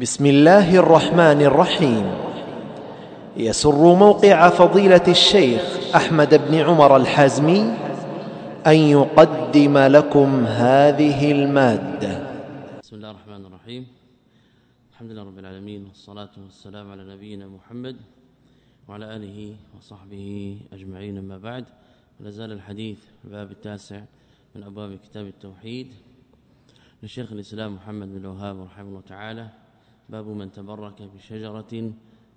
بسم الله الرحمن الرحيم. يسر موقع فضيلة الشيخ أحمد بن عمر الحازمي أن يقدم لكم هذه المادة. بسم الله الرحمن الرحيم. الحمد لله رب العالمين والصلاة والسلام على نبينا محمد وعلى آله وصحبه أجمعين. أما بعد لا زال الحديث الباب التاسع من أبواب كتاب التوحيد للشيخ الإسلام محمد بن الوهاب رحمه الله تعالى. باب من تبرك بشجرة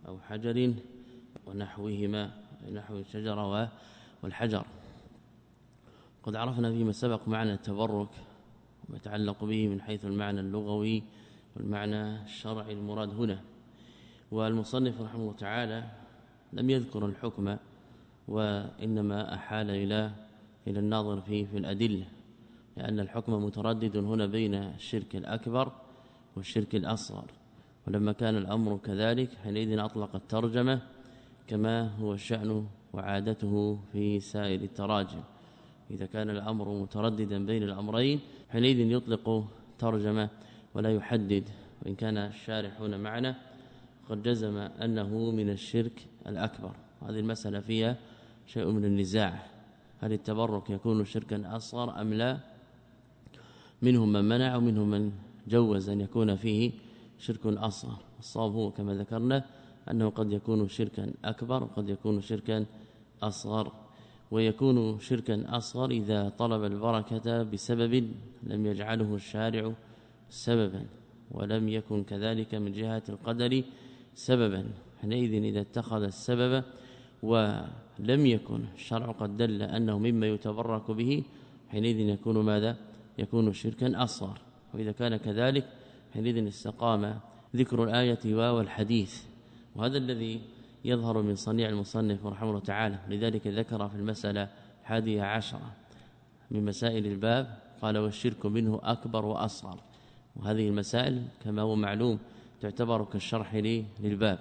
أو حجر ونحوهما نحو الشجرة والحجر. قد عرفنا فيما سبق معنى التبرك وما يتعلق به من حيث المعنى اللغوي والمعنى الشرعي المراد هنا. والمصنف رحمه الله تعالى لم يذكر الحكم وإنما أحال إلى إلى الناظر فيه في الأدلة لأن الحكم متردد هنا بين الشرك الأكبر والشرك الأصغر. ولما كان الأمر كذلك حينئذ أطلق الترجمة كما هو الشأن وعادته في سائر التراجم. إذا كان الأمر مترددا بين الأمرين حينئذ يطلق ترجمة ولا يحدد. وإن كان الشارح هنا معنا قد جزم أنه من الشرك الأكبر. هذه المسألة فيها شيء من النزاع. هل التبرك يكون شركا أصغر أم لا؟ منهم من منع ومنهم من جوز أن يكون فيه شرك أصغر. الصواب كما ذكرنا أنه قد يكون شركا أكبر وقد يكون شركا أصغر. ويكون شركا أصغر إذا طلب البركة بسبب لم يجعله الشارع سببا ولم يكن كذلك من جهة القدر سببا. حينئذ إذا اتخذ السبب ولم يكن الشرع قد دل أنه مما يتبرك به حينئذ يكون ماذا؟ يكون شركا أصغر. وإذا كان كذلك حينئذ استقام ذكر الآية والحديث وهذا الذي يظهر من صنيع المصنف رحمه الله تعالى لذلك ذكر في المسألة الحادية عشرة من مسائل الباب قال والشرك منه أكبر وأصغر وهذه المسائل كما هو معلوم تعتبر كالشرح للباب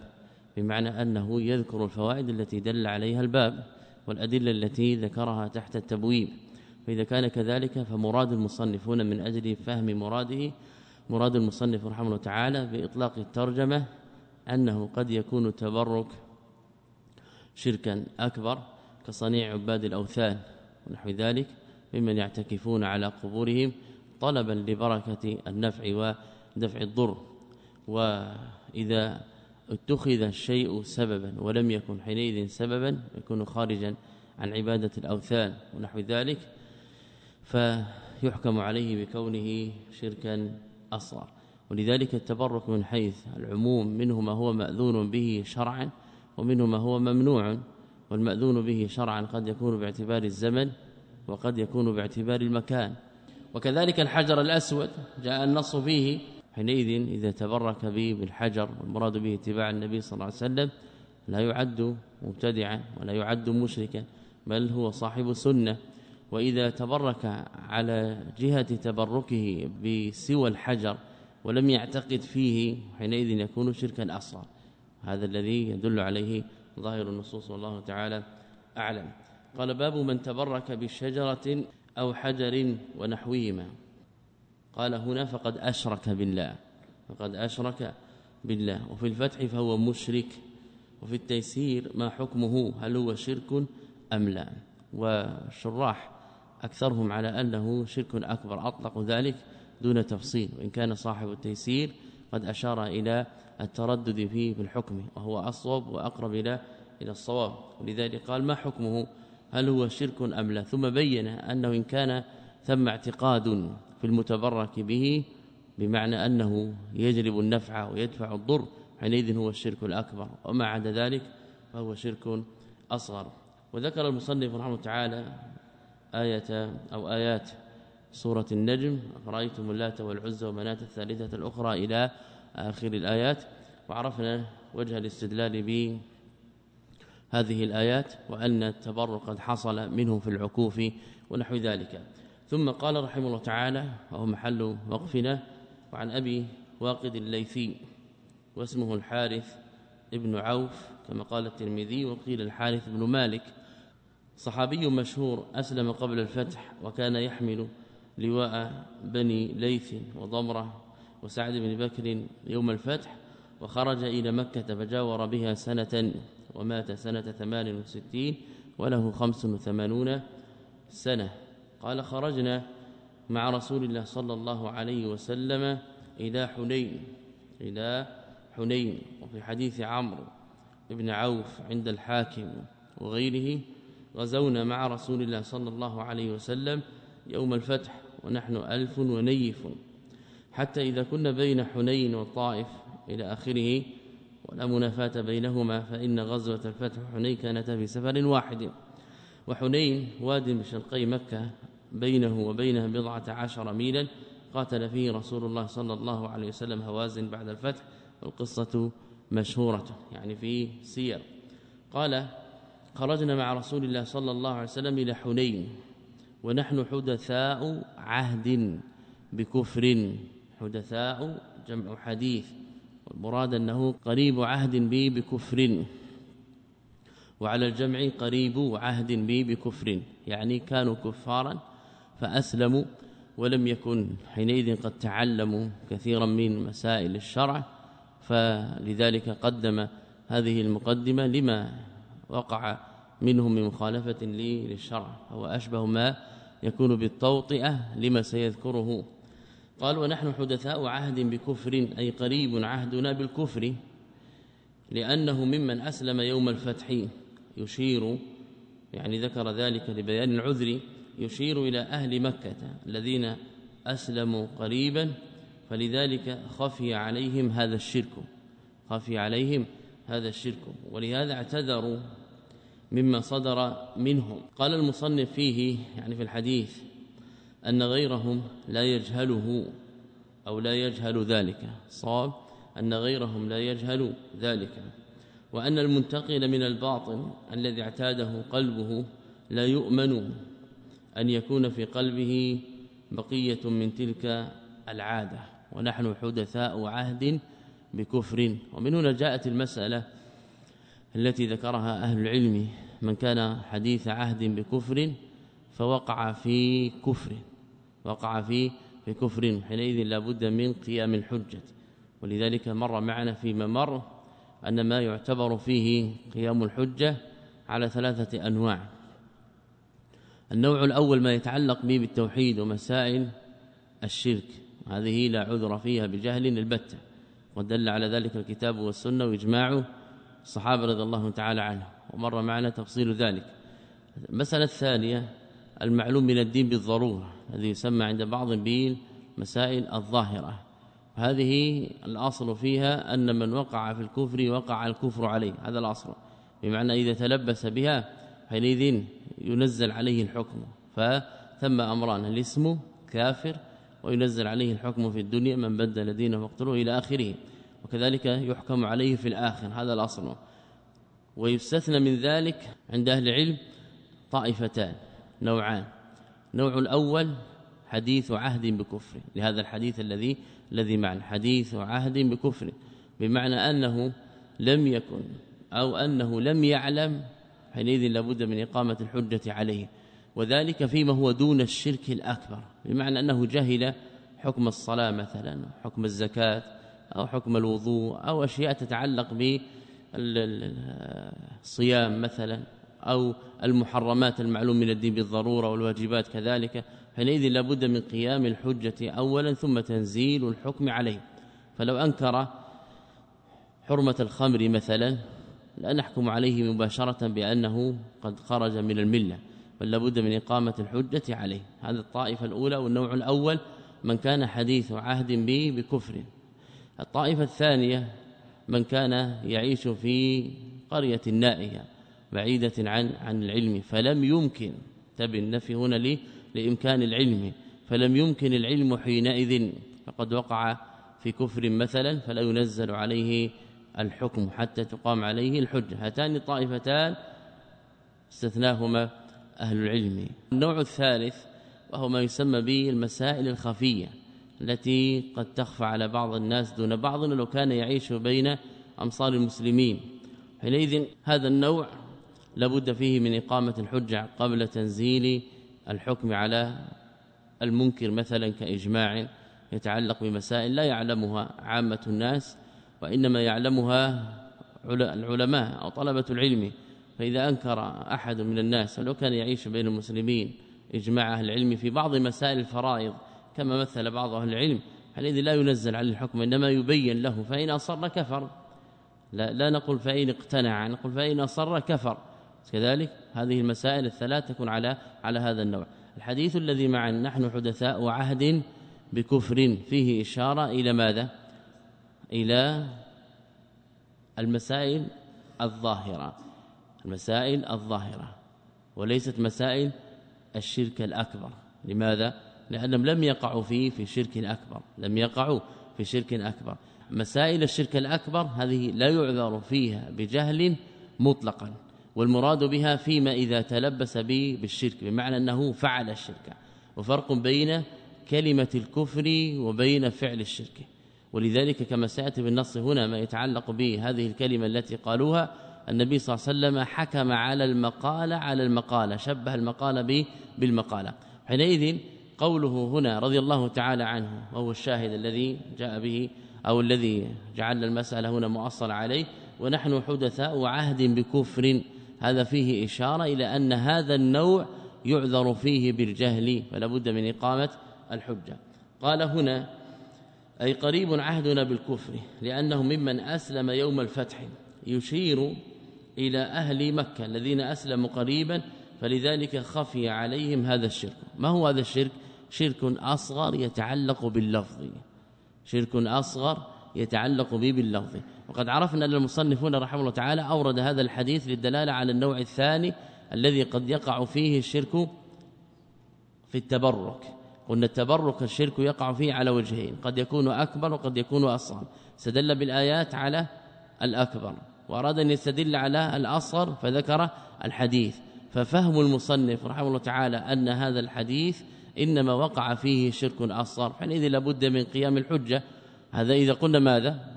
بمعنى أنه يذكر الفوائد التي دل عليها الباب والأدلة التي ذكرها تحت التبويب فإذا كان كذلك فمراد المصنفون من أجل فهم مراده مراد المصنف رحمه الله تعالى بإطلاق الترجمة أنه قد يكون تبرك شركا أكبر كصنيع عباد الأوثان ونحو ذلك ممن يعتكفون على قبورهم طلبا لبركة النفع ودفع الضر. وإذا اتخذ الشيء سببا ولم يكن حينئذ سببا يكون خارجا عن عبادة الأوثان ونحو ذلك فيحكم عليه بكونه شركا أصغر. ولذلك التبرك من حيث العموم منه ما هو مأذون به شرعا ومنه ما هو ممنوع. والمأذون به شرعا قد يكون باعتبار الزمن وقد يكون باعتبار المكان. وكذلك الحجر الأسود جاء النص فيه. حينئذ إذا تبرك به بالحجر والمراد به اتباع النبي صلى الله عليه وسلم لا يعد مبتدعا ولا يعد مشركا بل هو صاحب سنة. وإذا تبرك على جهة تبركه بسوى الحجر ولم يعتقد فيه حينئذ يكون شركا اصغر هذا الذي يدل عليه ظاهر النصوص والله تعالى أعلم. قال باب من تبرك بشجرة أو حجر ونحوهما. قال هنا فقد أشرك بالله. فقد أشرك بالله. وفي الفتح فهو مشرك. وفي التيسير ما حكمه؟ هل هو شرك أم لا؟ وشراح أكثرهم على أنه شرك أكبر أطلقوا ذلك دون تفصيل وإن كان صاحب التيسير قد أشار إلى التردد فيه في الحكم وهو أصوب وأقرب إلى إلى الصواب. ولذلك قال ما حكمه؟ هل هو شرك أم لا؟ ثم بين أنه إن كان ثم اعتقاد في المتبرك به بمعنى أنه يجلب النفع ويدفع الضر حينئذ هو الشرك الأكبر. وما عدا ذلك فهو شرك أصغر. وذكر المصنف رحمه تعالى آية أو آيات سورة النجم. رأيتم اللات والعزى ومناة الثالثة الأخرى إلى آخر الآيات. وعرفنا وجه الاستدلال ب هذه الآيات وأن التبرك قد حصل منهم في العكوف ونحو ذلك. ثم قال رحمه الله تعالى وهو محل وقفنا وعن أبي واقد الليثي واسمه الحارث ابن عوف كما قال الترمذي وقيل الحارث بن مالك. صحابي مشهور أسلم قبل الفتح وكان يحمل لواء بني ليث وضمرة وسعد بن بكر يوم الفتح وخرج إلى مكة فجاور بها سنة ومات سنة 68 وله 85 سنة. قال خرجنا مع رسول الله صلى الله عليه وسلم إلى حنين إلى حنين وفي حديث عمرو بن عوف عند الحاكم وغيره غزونا مع رسول الله صلى الله عليه وسلم يوم الفتح ونحن ألف ونيف. حتى إذا كنا بين حنين والطائف إلى آخره ولا منافاة بينهما فإن غزوة الفتح حنين كانت في سفر واحد. وحنين واد بشرقي مكة بينه وبينها بضعة عشر ميلا قاتل فيه رسول الله صلى الله عليه وسلم هوازن بعد الفتح والقصة مشهورة يعني في سير. قال خرجنا مع رسول الله صلى الله عليه وسلم إلى حنين ونحن حدثاء عهد بكفر. حدثاء جمع حديث والمراد أنه قريب عهد بي بكفر. وعلى الجمع قريب عهد بي بكفر يعني كانوا كفارا فأسلموا ولم يكن حينئذ قد تعلموا كثيرا من مسائل الشرع فلذلك قدم هذه المقدمة لما وقع منهم من مخالفة للشرع هو أشبه ما يكون بالتوطئة لما سيذكره. قال ونحن حدثاء عهد بكفر أي قريب عهدنا بالكفر لأنه ممن أسلم يوم الفتح يشير يعني ذكر ذلك لبيان العذر يشير إلى أهل مكة الذين أسلموا قريبا فلذلك خفي عليهم هذا الشرك خفي عليهم هذا الشرك. ولهذا اعتذروا مما صدر منهم. قال المصنف فيه يعني في الحديث أن غيرهم لا يجهله أو لا يجهل ذلك. صاب أن غيرهم لا يجهل ذلك. وأن المنتقل من الباطن الذي اعتاده قلبه لا يؤمن أن يكون في قلبه بقية من تلك العادة. ونحن حدثاء عهد بكفر. ومن هنا جاءت المسألة التي ذكرها أهل العلم من كان حديث عهد بكفر فوقع في كفر وقع في في كفر. حينئذ لابد من قيام الحجة. ولذلك مر معنا فيما مر أن ما يعتبر فيه قيام الحجة على ثلاثة أنواع. النوع الأول ما يتعلق به بالتوحيد ومسائل الشرك. هذه لا عذر فيها بجهل البتة. ودل على ذلك الكتاب والسنة وإجماع الصحابة رضي الله تعالى عنهم. ومر معنا تفصيل ذلك. المسألة الثانية المعلوم من الدين بالضرورة الذي يسمى عند بعض بالمسائل الظاهرة. هذه الأصل فيها أن من وقع في الكفر وقع الكفر عليه هذا الأصل. بمعنى إذا تلبس بها حينئذ ينزل عليه الحكم. فثم أمران الاسم كافر؟ وينزل عليه الحكم في الدنيا من بدل دينه واقتله إلى آخره. وكذلك يحكم عليه في الآخر هذا الأصل. ويستثنى من ذلك عند أهل العلم طائفتان نوعان. نوع الأول حديث عهد بكفر لهذا الحديث الذي الذي معنا حديث عهد بكفر بمعنى أنه لم يكن أو أنه لم يعلم حينئذ لابد من إقامة الحجة عليه. وذلك فيما هو دون الشرك الأكبر بمعنى أنه جهل حكم الصلاة مثلا حكم الزكاة أو حكم الوضوء أو أشياء تتعلق بالصيام مثلا أو المحرمات المعلوم من الدين بالضرورة والواجبات كذلك حينئذ لابد من قيام الحجة اولا ثم تنزيل الحكم عليه. فلو أنكر حرمة الخمر مثلا لا نحكم عليه مباشرة بأنه قد خرج من الملة بل لابد من إقامة الحجة عليه. هذا الطائفة الأولى والنوع الأول من كان حديث عهد به بكفر. الطائفة الثانية من كان يعيش في قرية نائية بعيدة عن عن العلم فلم يمكن تبي النفي هنا ليه لإمكان العلم فلم يمكن العلم حينئذ فقد وقع في كفر مثلا فلا ينزل عليه الحكم حتى تقام عليه الحجة. هاتان الطائفتان استثناهما أهل العلم. النوع الثالث وهو ما يسمى به المسائل الخفية. التي قد تخفى على بعض الناس دون بعض لو كان يعيش بين أمصار المسلمين. حينئذ هذا النوع لابد فيه من إقامة الحجة قبل تنزيل الحكم على المنكر مثلا كإجماع يتعلق بمسائل لا يعلمها عامة الناس وإنما يعلمها العلماء أو طلبة العلم. فإذا أنكر أحد من الناس ولو كان يعيش بين المسلمين إجماع أهل العلم في بعض مسائل الفرائض كما مثل بعض أهل العلم حينئذ لا ينزل عليه الحكم إنما يبين له فإن أصر كفر. لا, لا نقول فإن اقتنع نقول فإن أصر كفر. كذلك هذه المسائل الثلاث تكون على على هذا النوع. الحديث الذي معنا نحن حدثاء عهد بكفر فيه إشارة إلى ماذا؟ إلى المسائل الظاهرة. المسائل الظاهرة وليست مسائل الشرك الأكبر. لماذا؟ لأنهم لم يقعوا فيه في شرك أكبر لم يقعوا في شرك أكبر. مسائل الشرك الأكبر هذه لا يعذر فيها بجهل مطلقا والمراد بها فيما إذا تلبس به بالشرك بمعنى أنه فعل الشرك. وفرق بين كلمة الكفر وبين فعل الشرك. ولذلك كما سيأتي بالنص هنا ما يتعلق به هذه الكلمة التي قالوها النبي صلى الله عليه وسلم حكم على المقاله على المقاله شبه المقاله بالمقالة. حينئذ قوله هنا رضي الله تعالى عنه وهو الشاهد الذي جاء به أو الذي جعلنا المسألة هنا مؤصل عليه ونحن حدثاء عهد بكفر. هذا فيه إشارة إلى أن هذا النوع يعذر فيه بالجهل فلا بد من إقامة الحجة. قال هنا أي قريب عهدنا بالكفر لأنه ممن أسلم يوم الفتح يشير إلى أهل مكة الذين أسلموا قريبا فلذلك خفي عليهم هذا الشرك. ما هو هذا الشرك؟ شرك أصغر يتعلق باللفظ. شرك أصغر يتعلق به باللفظ. وقد عرفنا أن المصنفون رحمه الله تعالى أورد هذا الحديث للدلالة على النوع الثاني الذي قد يقع فيه الشرك في التبرك. قلنا التبرك الشرك يقع فيه على وجهين. قد يكون أكبر وقد يكون أصغر. استدل بالآيات على الأكبر. وأراد أن يستدل على الأصغر فذكر الحديث. ففهم المصنف رحمه الله تعالى أن هذا الحديث إنما وقع فيه شرك أصغر. حينئذ لابد من قيام الحجة. هذا إذا قلنا ماذا؟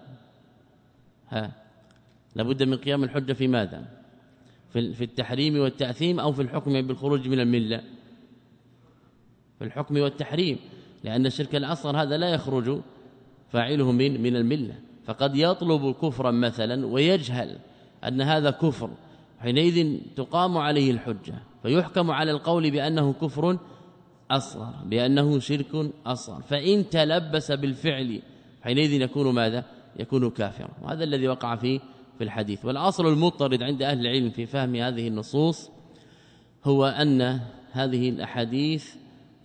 ها لابد من قيام الحجة في ماذا؟ في التحريم والتأثيم أو في الحكم بالخروج من الملة؟ في الحكم والتحريم. لأن الشرك الأصغر هذا لا يخرج فاعله من من الملة. فقد يطلب كفرا مثلا ويجهل أن هذا كفر. حينئذ تقام عليه الحجة فيحكم على القول بأنه كفر أصغر بأنه شرك أصغر فإن تلبس بالفعل حينئذ يكون ماذا؟ يكون كافرا وهذا الذي وقع فيه في الحديث. والأصل المضطرد عند أهل العلم في فهم هذه النصوص هو أن هذه الأحاديث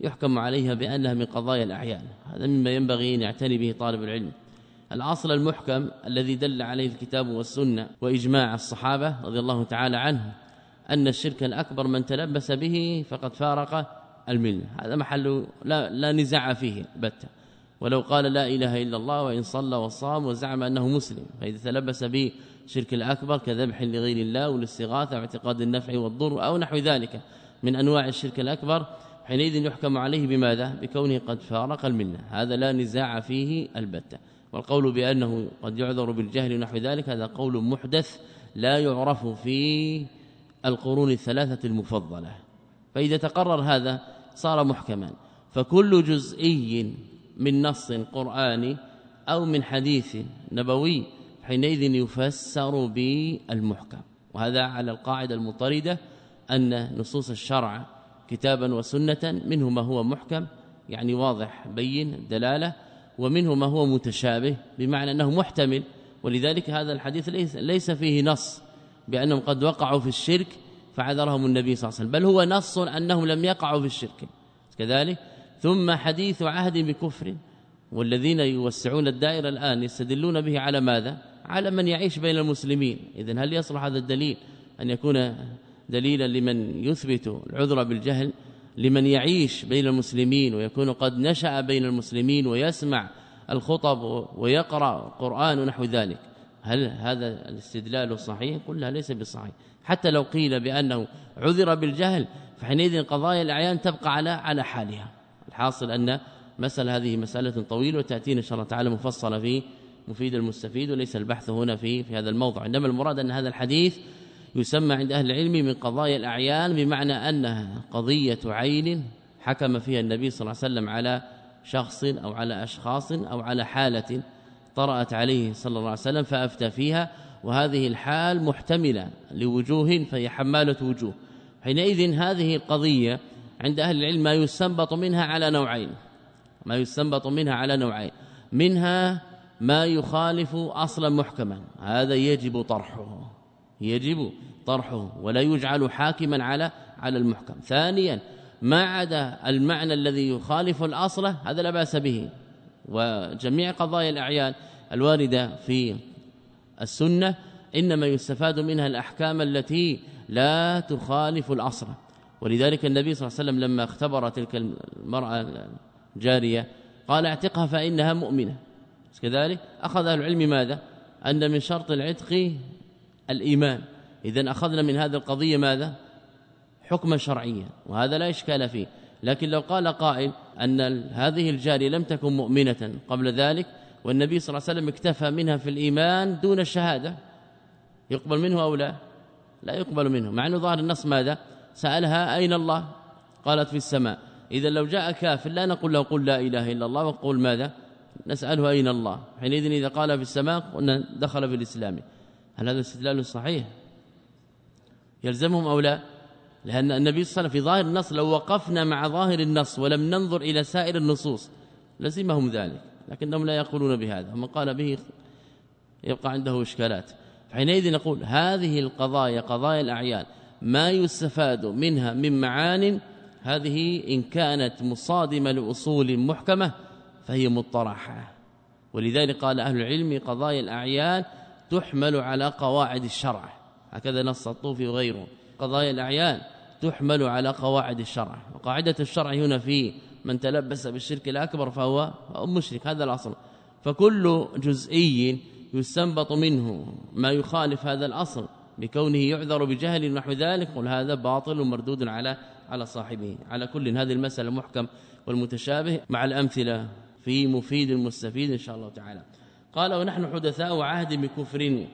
يحكم عليها بأنها من قضايا الأعيان. هذا مما ينبغي أن يعتني به طالب العلم. الأصل المحكم الذي دل عليه الكتاب والسنة وإجماع الصحابة رضي الله تعالى عنهم أن الشرك الأكبر من تلبس به فقد فارق الملة. هذا محل لا, لا نزاع فيه بتة. ولو قال لا إله إلا الله وإن صلى وصام وزعم أنه مسلم فإذا تلبس به شرك الأكبر كذبح لغير الله والاستغاثة واعتقاد النفع والضر أو نحو ذلك. من أنواع الشرك الأكبر حينئذ يحكم عليه بماذا؟ بكونه قد فارق الملة. هذا لا نزاع فيه البتة. والقول بأنه قد يعذر بالجهل ونحو ذلك هذا قول محدث لا يعرف في القرون الثلاثة المفضلة. فإذا تقرر هذا صار محكما. فكل جزئي من نص قرآني أو من حديث نبوي حينئذ يفسر بالمحكم. وهذا على القاعدة المطردة أن نصوص الشرع كتابا وسنة منه ما هو محكم يعني واضح بين دلالة. ومنه ما هو متشابه بمعنى أنه محتمل ولذلك هذا الحديث ليس ليس فيه نص بأنهم قد وقعوا في الشرك فعذرهم النبي صلى الله عليه وسلم بل هو نص أنهم لم يقعوا في الشرك. كذلك ثم حديث عهد بكفر والذين يوسعون الدائرة الآن يستدلون به على ماذا؟ على من يعيش بين المسلمين. اذا هل يصلح هذا الدليل أن يكون دليلا لمن يثبت العذر بالجهل؟ لمن يعيش بين المسلمين ويكون قد نشأ بين المسلمين ويسمع الخطب ويقرأ قرآن ونحو ذلك. هل هذا الاستدلال صحيح؟ قلنا ليس بصحيح. حتى لو قيل بأنه عذر بالجهل فحينئذ قضايا الأعيان تبقى على على حالها. الحاصل أن مسألة هذه مسألة طويلة وتأتينا إن شاء الله تعالى مفصلة في مفيد المستفيد وليس البحث هنا في في هذا الموضع. إنما المراد أن هذا الحديث يسمى عند أهل العلم من قضايا الأعيان بمعنى أنها قضية عين حكم فيها النبي صلى الله عليه وسلم على شخص أو على أشخاص أو على حالة طرأت عليه صلى الله عليه وسلم فأفتى فيها وهذه الحال محتملة لوجوه فهي حمالة وجوه. حينئذ هذه القضية عند أهل العلم ما يستنبط منها على نوعين ما يستنبط منها على نوعين منها ما يخالف أصلا محكما هذا يجب طرحه. يجب طرحه ولا يجعل حاكما على على المحكم. ثانيا ما عدا المعنى الذي يخالف الأصل هذا لا بأس به. وجميع قضايا الأعيان الواردة في السنة إنما يستفاد منها الأحكام التي لا تخالف الأصل. ولذلك النبي صلى الله عليه وسلم لما اختبر تلك المرأة جاريه قال اعتقها فإنها مؤمنة. كذلك أخذ العلم ماذا؟ أن من شرط العتق الإيمان. اذا أخذنا من هذه القضية ماذا؟ حكما شرعيا وهذا لا إشكال فيه. لكن لو قال قائل أن هذه الجارية لم تكن مؤمنة قبل ذلك والنبي صلى الله عليه وسلم اكتفى منها في الإيمان دون الشهادة يقبل منه أو لا؟ لا يقبل منه. مع أنه ظاهر النص ماذا؟ سألها أين الله؟ قالت في السماء. اذا لو جاء كافر لا نقول له قل لا إله إلا الله وقول ماذا؟ نسأله أين الله؟ حينئذ إذا قال في السماء قلنا دخل في الإسلام. هل هذا استدلال صحيح؟ يلزمهم أو لا؟ لأن النبي صلى الله عليه وسلم في ظاهر النص لو وقفنا مع ظاهر النص ولم ننظر إلى سائر النصوص لزمهم ذلك لكنهم لا يقولون بهذا. ومن قال به يبقى عنده إشكالات. حينئذ نقول هذه القضايا قضايا الأعيان ما يستفاد منها من معان هذه إن كانت مصادمة لأصول محكمة فهي مطرحة. ولذلك قال أهل العلم قضايا الأعيان تحمل على قواعد الشرع. هكذا نص الطوفي وغيره. قضايا الأعيان تحمل على قواعد الشرع. وقاعدة الشرع هنا في من تلبس بالشرك الأكبر فهو مشرك هذا الأصل. فكل جزئي يستنبط منه ما يخالف هذا الأصل بكونه يعذر بجهل نحو ذلك قل هذا باطل ومردود على على صاحبه. على كل هذه المسألة المحكم والمتشابه مع الأمثلة في مفيد المستفيد إن شاء الله تعالى. قال ونحن حدثاء عهد بكفر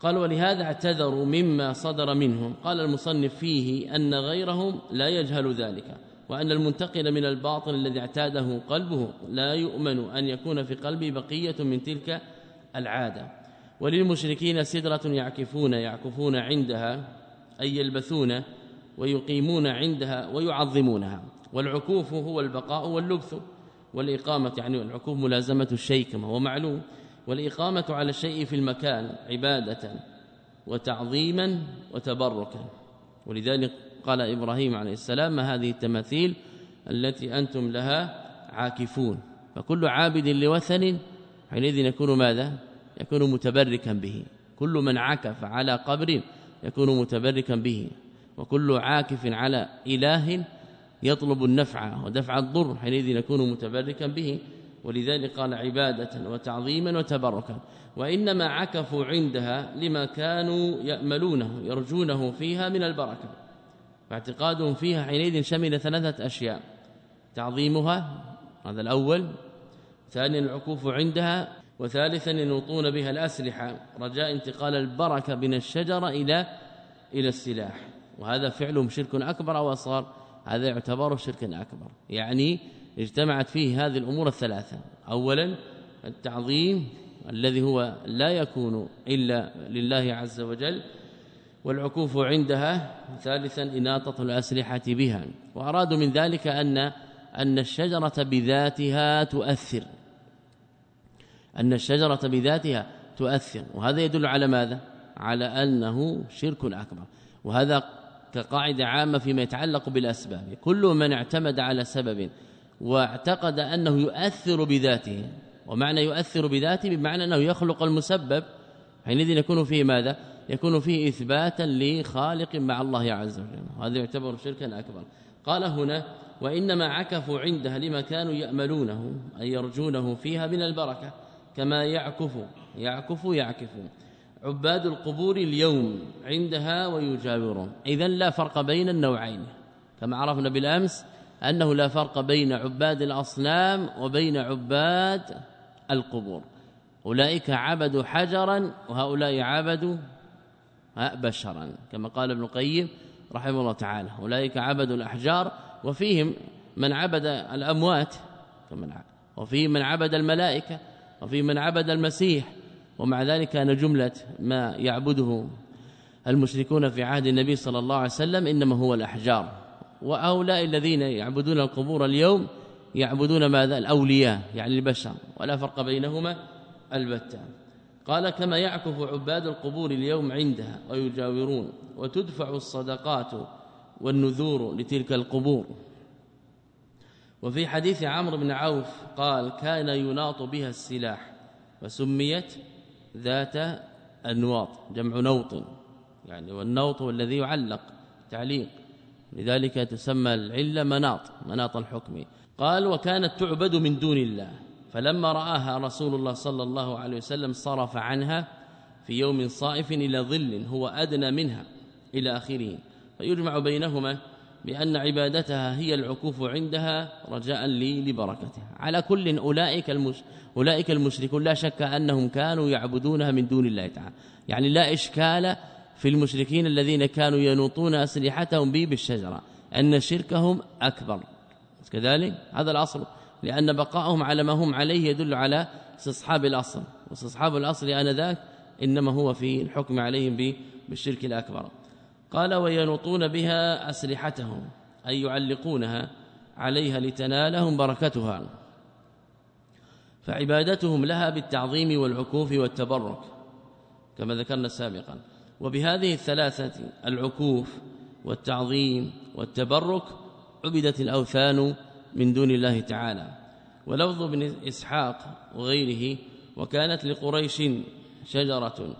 قال ولهذا اعتذروا مما صدر منهم. قال المصنف فيه أن غيرهم لا يجهل ذلك وأن المنتقل من الباطل الذي اعتاده قلبه لا يؤمن أن يكون في قلبه بقية من تلك العادة. وللمشركين سدرة يعكفون يعكفون عندها أي يلبثون ويقيمون عندها ويعظمونها. والعكوف هو البقاء واللبث. والإقامة يعني العكوف ملازمة الشيء كما هو معلوم. والإقامة على الشيء في المكان عبادة وتعظيما وتبركا. ولذلك قال إبراهيم عليه السلام ما هذه التماثيل التي أنتم لها عاكفون؟ فكل عابد لوثن حينئذ يكون ماذا؟ يكون متبركا به. كل من عكف على قبر يكون متبركا به. وكل عاكف على إله يطلب النفع ودفع الضر حينئذ يكون متبركا به. ولذلك قال عبادة وتعظيما وتبركا. وإنما عكفوا عندها لما كانوا يأملونه يرجونه فيها من البركة. فاعتقادهم فيها حينئذ شمل ثلاثة أشياء. تعظيمها هذا الأول. ثانيا العكوف عندها. وثالثا ينوطون بها الأسلحة. رجاء انتقال البركة من الشجرة إلى إلى السلاح. وهذا فعلهم شرك أكبر أو أصغر هذا يعتبر شركا أكبر. يعني اجتمعت فيه هذه الأمور الثلاثة. اولا التعظيم الذي هو لا يكون إلا لله عز وجل والعكوف عندها ثالثا إناطة الأسلحة بها. وأرادوا من ذلك أن أن الشجرة بذاتها تؤثر. أن الشجرة بذاتها تؤثر. وهذا يدل على ماذا؟ على أنه شرك أكبر. وهذا كقاعدة عامة فيما يتعلق بالأسباب. كل من اعتمد على سبب واعتقد أنه يؤثر بذاته. ومعنى يؤثر بذاته بمعنى أنه يخلق المسبب. حينئذ يكون فيه ماذا؟ يكون فيه إثباتا لخالق مع الله عز وجل. وهذا يعتبر شركا أكبر. قال هنا وإنما عكفوا عندها لما كانوا يأملونه أي يرجونه فيها من البركة. كما يعكف يعكف يعكف. عباد القبور اليوم عندها ويجاورون. اذا لا فرق بين النوعين. كما عرفنا بالأمس أنه لا فرق بين عباد الأصنام وبين عباد القبور. أولئك عبدوا حجرا وهؤلاء عبدوا بشرا. كما قال ابن القيم رحمه الله تعالى أولئك عبدوا الأحجار وفيهم من عبد الأموات كمن وفي من عبد الملائكة وفي من عبد المسيح ومع ذلك كان جملة ما يعبده المشركون في عهد النبي صلى الله عليه وسلم إنما هو الأحجار. وهؤلاء الذين يعبدون القبور اليوم يعبدون ماذا؟ الأولياء يعني البشر ولا فرق بينهما البتة. قال كما يعكف عباد القبور اليوم عندها ويجاورون وتدفع الصدقات والنذور لتلك القبور. وفي حديث عمرو بن عوف قال كان يناط بها السلاح وسميت ذات انواط جمع نوط. يعني والنوط هو الذي يعلق تعليق. لذلك تسمى العلة مناط مناط الحكم. قال وكانت تعبد من دون الله. فلما رآها رسول الله صلى الله عليه وسلم صرف عنها في يوم صائف إلى ظل هو أدنى منها إلى آخره. فيجمع بينهما بأن عبادتها هي العكوف عندها رجاء لي لبركتها. على كل أولئك المش أولئك المشركون لا شك أنهم كانوا يعبدونها من دون الله تعالى. يعني لا إشكال في المشركين الذين كانوا ينوطون أسلحتهم به بالشجرة أن شركهم أكبر. كذلك هذا الأصل لأن بقائهم على ما هم عليه يدل على استصحاب الأصل. واستصحاب الأصل آنذاك إنما هو في الحكم عليهم بالشرك الأكبر. قال وينطون بها أسلحتهم أي يعلقونها عليها لتنالهم بركتها. فعبادتهم لها بالتعظيم والعكوف والتبرك كما ذكرنا سابقا. وبهذه الثلاثة العكوف والتعظيم والتبرك عبدت الأوثان من دون الله تعالى. ولفظ ابن إسحاق وغيره وكانت لقريش شجرة.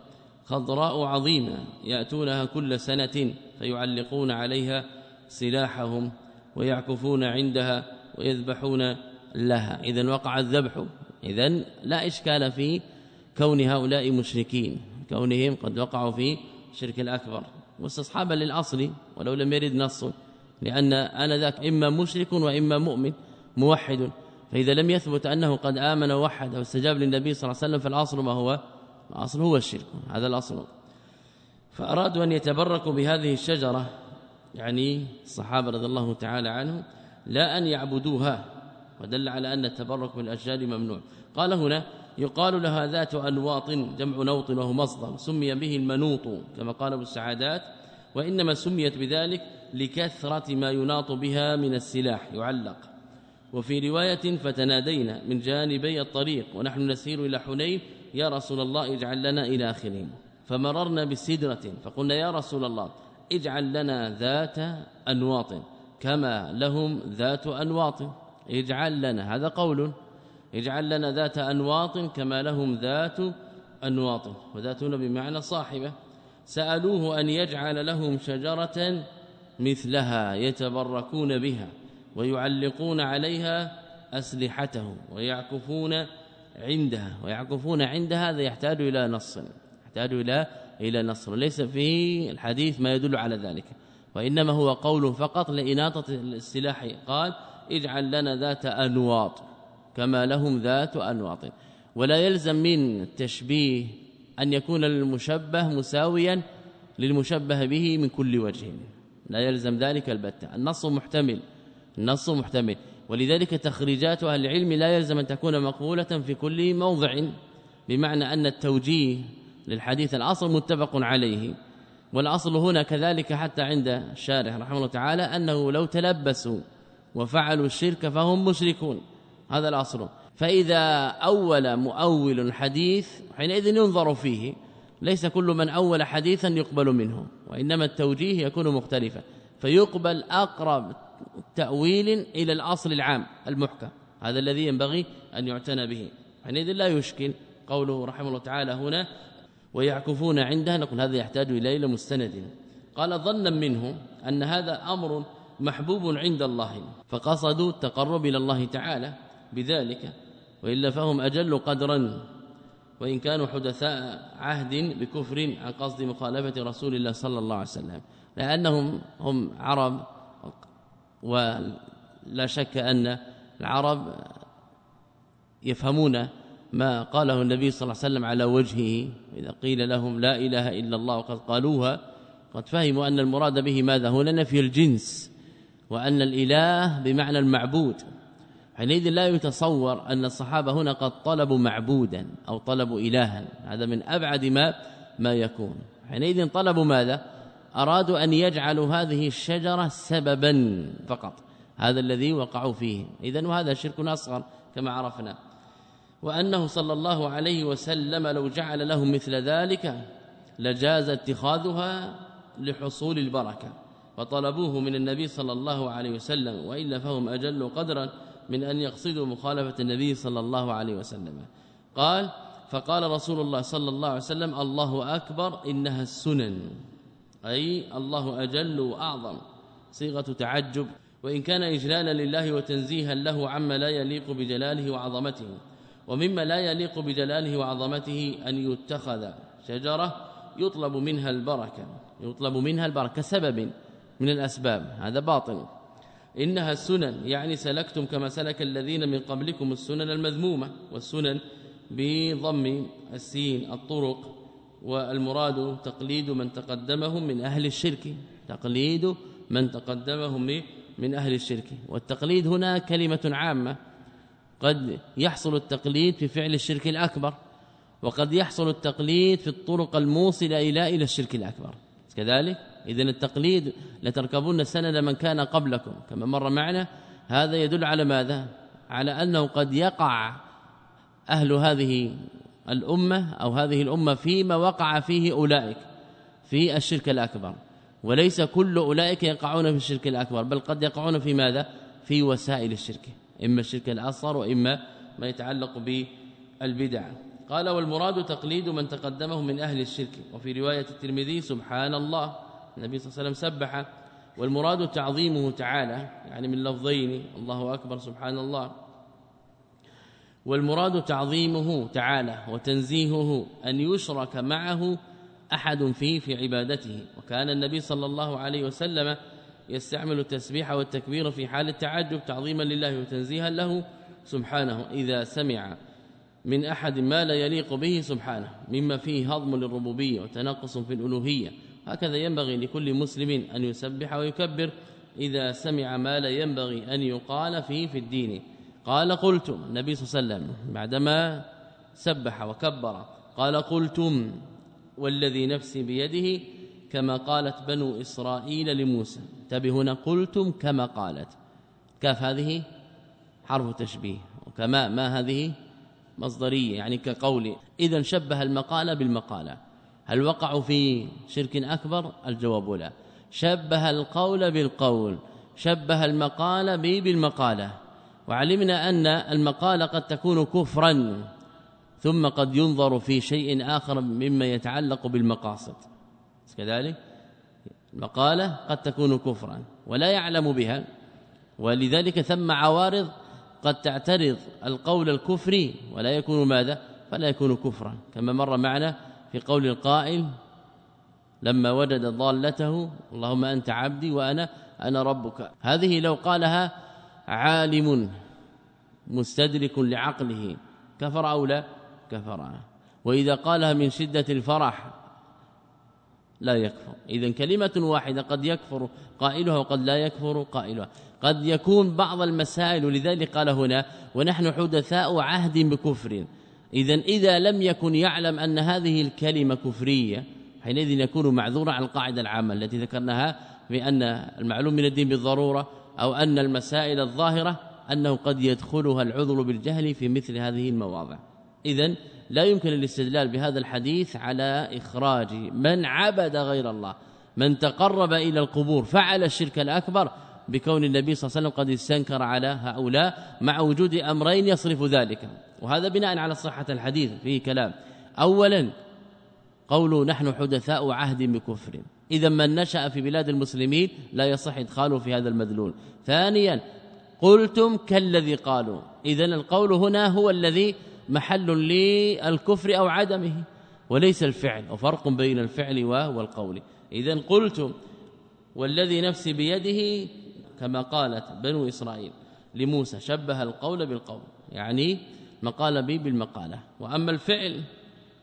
خضراء عظيمة يأتونها كل سنة فيعلقون عليها سلاحهم ويعكفون عندها ويذبحون لها. اذا وقع الذبح. اذا لا إشكال في كون هؤلاء مشركين. كونهم قد وقعوا في الشرك الأكبر. واستصحابا للأصل ولو لم يرد نص. لأن أنا ذاك إما مشرك وإما مؤمن موحد. فإذا لم يثبت أنه قد آمن ووحد واستجاب للنبي صلى الله عليه وسلم فالأصل ما هو الأصل هو الشرك هذا الأصل. فأرادوا أن يتبركوا بهذه الشجرة يعني الصحابة رضي الله تعالى عنهم لا أن يعبدوها. ودل على أن التبرك بالأشجار ممنوع. قال هنا يقال لها ذات أنواط جمع نوط وهو مصدر سمي به المنوط كما قال أبو السعادات. وإنما سميت بذلك لكثرة ما يناط بها من السلاح يعلق. وفي رواية فتنادينا من جانبي الطريق ونحن نسير إلى حنين يا رسول الله اجعل لنا إلى آخره فمررنا بسدرة فقلنا يا رسول الله اجعل لنا ذات أنواط كما لهم ذات أنواط. اجعل لنا هذا قول. اجعل لنا ذات أنواط كما لهم ذات أنواط. وذاتنا بمعنى صاحبة. سألوه أن يجعل لهم شجرة مثلها يتبركون بها ويعلقون عليها أسلحتهم ويعكفون عندها ويعكفون عندها هذا يحتاج إلى نص يحتاج إلى إلى نص. ليس في الحديث ما يدل على ذلك. وإنما هو قول فقط لإناطة السلاح قال اجعل لنا ذات أنواط كما لهم ذات أنواط. ولا يلزم من التشبيه أن يكون المشبه مساويا للمشبه به من كل وجه. لا يلزم ذلك البتة. النص محتمل النص محتمل. ولذلك تخريجات أهل العلم لا يلزم أن تكون مقبوله في كل موضع بمعنى أن التوجيه للحديث الأصل متفق عليه. والأصل هنا كذلك حتى عند الشارح رحمه الله تعالى أنه لو تلبسوا وفعلوا الشرك فهم مشركون. هذا الأصل. فإذا أول مؤول الحديث حينئذ ينظر فيه ليس كل من أول حديثا يقبل منه وإنما التوجيه يكون مختلفا. فيقبل أقرب تأويل إلى الأصل العام المحكم. هذا الذي ينبغي أن يعتنى به. حينئذ لا يشكل قوله رحمه الله تعالى هنا ويعكفون عندها نقول هذا يحتاج إلى إلى مستند. قال ظنا منه أن هذا أمر محبوب عند الله فقصدوا التقرب إلى الله تعالى بذلك وإلا فهم أجل قدرا وإن كانوا حدثاء عهد بكفر عن قصد مخالفة رسول الله صلى الله عليه وسلم لأنهم هم عرب ولا شك أن العرب يفهمون ما قاله النبي صلى الله عليه وسلم على وجهه. إذا قيل لهم لا إله إلا الله وقد قالوها قد فهموا أن المراد به ماذا؟ هنا نفي الجنس وأن الإله بمعنى المعبود. حينئذ لا يتصور أن الصحابة هنا قد طلبوا معبودا أو طلبوا إلها. هذا من أبعد ما ما يكون. حينئذ طلبوا ماذا؟ أرادوا أن يجعلوا هذه الشجرة سببا فقط. هذا الذي وقعوا فيه. إذن وهذا شرك أصغر كما عرفنا. وأنه صلى الله عليه وسلم لو جعل لهم مثل ذلك لجاز اتخاذها لحصول البركة. فطلبوه من النبي صلى الله عليه وسلم وإلا فهم أجل قدرا من أن يقصدوا مخالفة النبي صلى الله عليه وسلم. قال فقال رسول الله صلى الله عليه وسلم الله أكبر إنها السنن. أي الله أجل وأعظم صيغة تعجب. وإن كان إجلالا لله وتنزيها له عما لا يليق بجلاله وعظمته ومما لا يليق بجلاله وعظمته أن يتخذ شجرة يطلب منها البركة يطلب منها البركة سبب من الأسباب. هذا باطل. إنها السنن يعني سلكتم كما سلك الذين من قبلكم السنن المذمومة والسنن بضم السين الطرق. والمراد تقليد من تقدمهم من أهل الشرك. تقليد من تقدمهم من أهل الشرك. والتقليد هنا كلمة عامة. قد يحصل التقليد في فعل الشرك الأكبر وقد يحصل التقليد في الطرق الموصلة إلى إلى الشرك الأكبر. كذلك اذا التقليد لتركبون سند من كان قبلكم. كما مر معنا هذا يدل على ماذا؟ على أنه قد يقع أهل هذه الأمة أو هذه الأمة فيما وقع فيه أولئك في الشرك الأكبر. وليس كل أولئك يقعون في الشرك الأكبر بل قد يقعون في ماذا؟ في وسائل الشرك إما الشرك الأصغر وإما ما يتعلق بالبدع. قال والمراد تقليد من تقدمه من أهل الشرك. وفي رواية الترمذي سبحان الله. النبي صلى الله عليه وسلم سبح. والمراد تعظيمه تعالى يعني من لفظين الله أكبر سبحان الله. والمراد تعظيمه تعالى وتنزيهه أن يشرك معه أحد فيه في عبادته. وكان النبي صلى الله عليه وسلم يستعمل التسبيح والتكبير في حال التعجب تعظيما لله وتنزيها له سبحانه إذا سمع من أحد ما لا يليق به سبحانه مما فيه هضم للربوبية وتنقص في الألوهية. هكذا ينبغي لكل مسلم أن يسبح ويكبر إذا سمع ما لا ينبغي أن يقال فيه في الدين. قال قلت النبي صلى الله عليه وسلم بعدما سبح وكبر قال قلتم والذي نفسي بيده كما قالت بنو إسرائيل لموسى. انتبه هنا قلتم كما قالت. كاف هذه؟ حرف تشبيه. وكما ما هذه؟ مصدرية يعني كقول. اذا شبه المقالة بالمقالة. هل وقعوا في شرك أكبر؟ الجواب لا. شبه القول بالقول. شبه المقالة بالمقالة. وعلمنا أن المقاله قد تكون كفرا ثم قد ينظر في شيء آخر مما يتعلق بالمقاصد. كذلك المقالة قد تكون كفرا ولا يعلم بها ولذلك ثم عوارض قد تعترض القول الكفري ولا يكون ماذا؟ فلا يكون كفرا. كما مر معنا في قول القائل لما وجد ضالته اللهم أنت عبدي وأنا أنا ربك. هذه لو قالها عالم مستدرك لعقله كفر أو لا كفر. وإذا قالها من شدة الفرح لا يكفر. اذا كلمة واحدة قد يكفر قائلها وقد لا يكفر قائلها. قد يكون بعض المسائل ولذلك قال هنا ونحن حدثاء عهد بكفر. اذا إذا لم يكن يعلم أن هذه الكلمة كفرية حينئذ يكون معذورا عن القاعدة العامة التي ذكرناها بأن المعلوم من الدين بالضرورة أو أن المسائل الظاهرة أنه قد يدخلها العذر بالجهل في مثل هذه المواضع. اذا لا يمكن الاستدلال بهذا الحديث على إخراج من عبد غير الله من تقرب إلى القبور فعل الشرك الأكبر بكون النبي صلى الله عليه وسلم قد استنكر على هؤلاء مع وجود أمرين يصرف ذلك. وهذا بناء على صحة الحديث فيه كلام. اولا قولوا نحن حدثاء عهد بكفر. إذا من نشأ في بلاد المسلمين لا يصح إدخاله في هذا المدلول. ثانيا قلتم كالذي قالوا. اذا القول هنا هو الذي محل للكفر أو عدمه وليس الفعل وفرق بين الفعل والقول. اذا قلتم والذي نفسي بيده كما قالت بنو إسرائيل لموسى شبه القول بالقول يعني مقال بي بالمقالة. وأما الفعل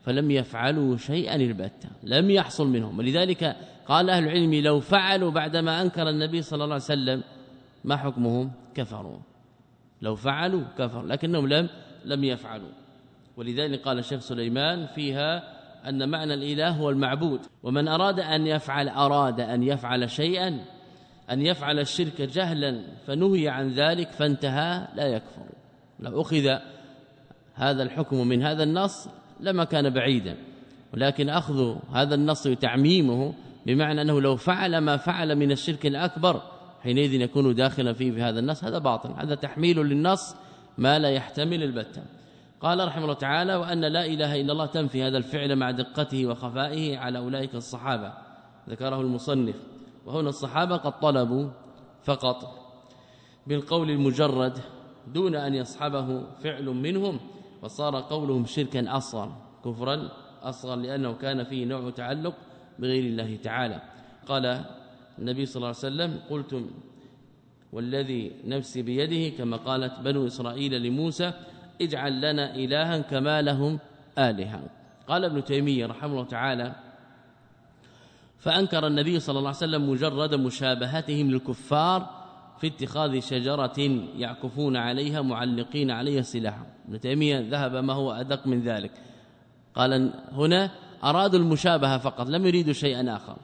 فلم يفعلوا شيئا البتة لم يحصل منهم. ولذلك قال أهل العلم لو فعلوا بعدما أنكر النبي صلى الله عليه وسلم ما حكمهم؟ كفروا. لو فعلوا كفر لكنهم لم لم يفعلوا. ولذلك قال الشيخ سليمان فيها أن معنى الإله هو المعبود. ومن أراد أن يفعل أراد أن يفعل شيئا أن يفعل الشرك جهلا فنهي عن ذلك فانتهى لا يكفر. لو أخذ هذا الحكم من هذا النص لما كان بعيدا. ولكن أخذ هذا النص وتعميمه بمعنى أنه لو فعل ما فعل من الشرك الأكبر حينئذ يكون داخلا فيه بهذا النص هذا باطل. هذا تحميل للنص ما لا يحتمل البتة. قال رحمه الله تعالى وأن لا إله إلا الله تنفي هذا الفعل مع دقته وخفائه على أولئك الصحابة ذكره المصنف. وهنا الصحابة قد طلبوا فقط بالقول المجرد دون أن يصحبه فعل منهم وصار قولهم شركا أصغر كفرا أصغر لأنه كان فيه نوع تعلق بغير الله تعالى. قال النبي صلى الله عليه وسلم قلتم والذي نفسي بيده كما قالت بنو إسرائيل لموسى اجعل لنا إلها كما لهم آلهة. قال ابن تيمية رحمه الله تعالى فأنكر النبي صلى الله عليه وسلم مجرد مشابهتهم للكفار في اتخاذ شجرة يعكفون عليها معلقين عليها سلاحا. ابن تيمية ذهب ما هو أدق من ذلك. قال هنا أرادوا المشابهة فقط لم يريدوا شيئا آخر.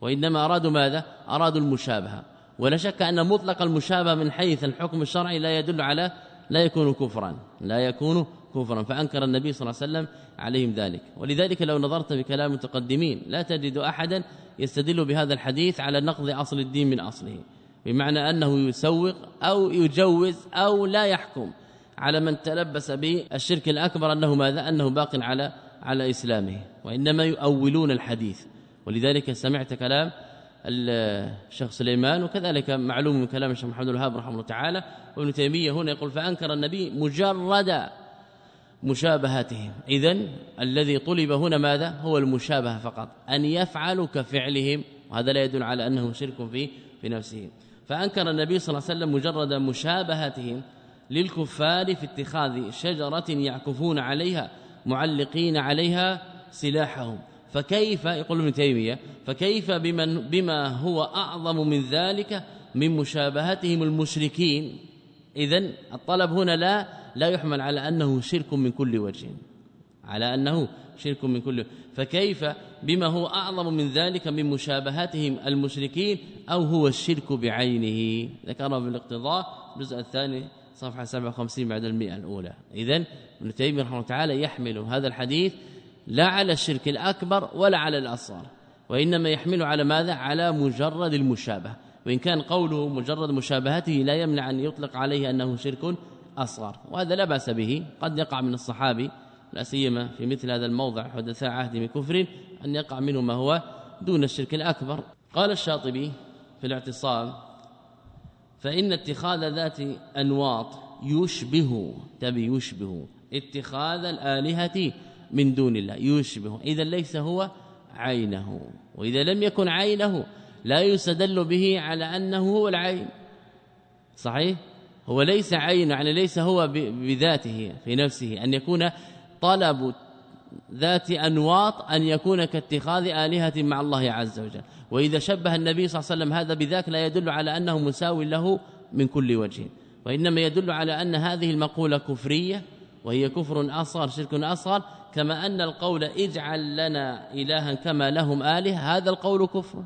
وإنما أرادوا ماذا؟ أرادوا المشابهة. ولا شك أن مطلق المشابهة من حيث الحكم الشرعي لا يدل على لا يكون كفرا. لا يكون كفرا. فأنكر النبي صلى الله عليه وسلم عليهم ذلك. ولذلك لو نظرت في كلام المتقدمين لا تجد احدا يستدل بهذا الحديث على نقض أصل الدين من أصله. بمعنى أنه يسوق أو يجوز أو لا يحكم على من تلبس بالشرك الأكبر أنه ماذا؟ أنه باق على على إسلامه وإنما يؤولون الحديث. ولذلك سمعت كلام الشيخ سليمان وكذلك معلوم من كلام الشيخ محمد الوهاب رحمه الله تعالى وابن تيمية هنا يقول فأنكر النبي مجرد مشابهتهم اذا الذي طلب هنا ماذا؟ هو المشابهة فقط أن يفعلوا كفعلهم وهذا لا يدل على أنه شرك في في نفسه. فأنكر النبي صلى الله عليه وسلم مجرد مشابهتهم للكفار في اتخاذ شجرة يعكفون عليها معلقين عليها سلاحهم. فكيف يقول ابن تيمية فكيف بمن بما هو أعظم من ذلك من مشابهتهم المشركين؟ اذا الطلب هنا لا لا يحمل على أنه شرك من كل وجه على أنه شرك من كل فكيف بما هو أعظم من ذلك من مشابهتهم المشركين أو هو الشرك بعينه؟ ذكره بالاقتضاء الجزء الثاني صفحة 57 بعد المئة الأولى. اذا ابن تيمية رحمه الله تعالى يحمل هذا الحديث لا على الشرك الأكبر ولا على الأصغر وإنما يحمل على ماذا؟ على مجرد المشابهة. وإن كان قوله مجرد مشابهته لا يمنع أن يطلق عليه أنه شرك أصغر وهذا لا بأس به قد يقع من الصحابي لا سيما في مثل هذا الموضع حدثاء عهد من كفر أن يقع منه ما هو دون الشرك الأكبر. قال الشاطبي في الاعتصام فإن اتخاذ ذات أنواط يشبه تبي يشبه اتخاذ الآلهة من دون الله يشبه. إذا ليس هو عينه وإذا لم يكن عينه لا يستدل به على أنه هو العين. صحيح؟ هو ليس عين يعني ليس هو بذاته في نفسه أن يكون طلب ذات أنواط أن يكون كاتخاذ آلهة مع الله عز وجل. وإذا شبه النبي صلى الله عليه وسلم هذا بذاك لا يدل على أنه مساوي له من كل وجه. وإنما يدل على أن هذه المقولة كفرية وهي كفر أصغر شرك أصغر كما أن القول اجعل لنا إلها كما لهم آله هذا القول كفر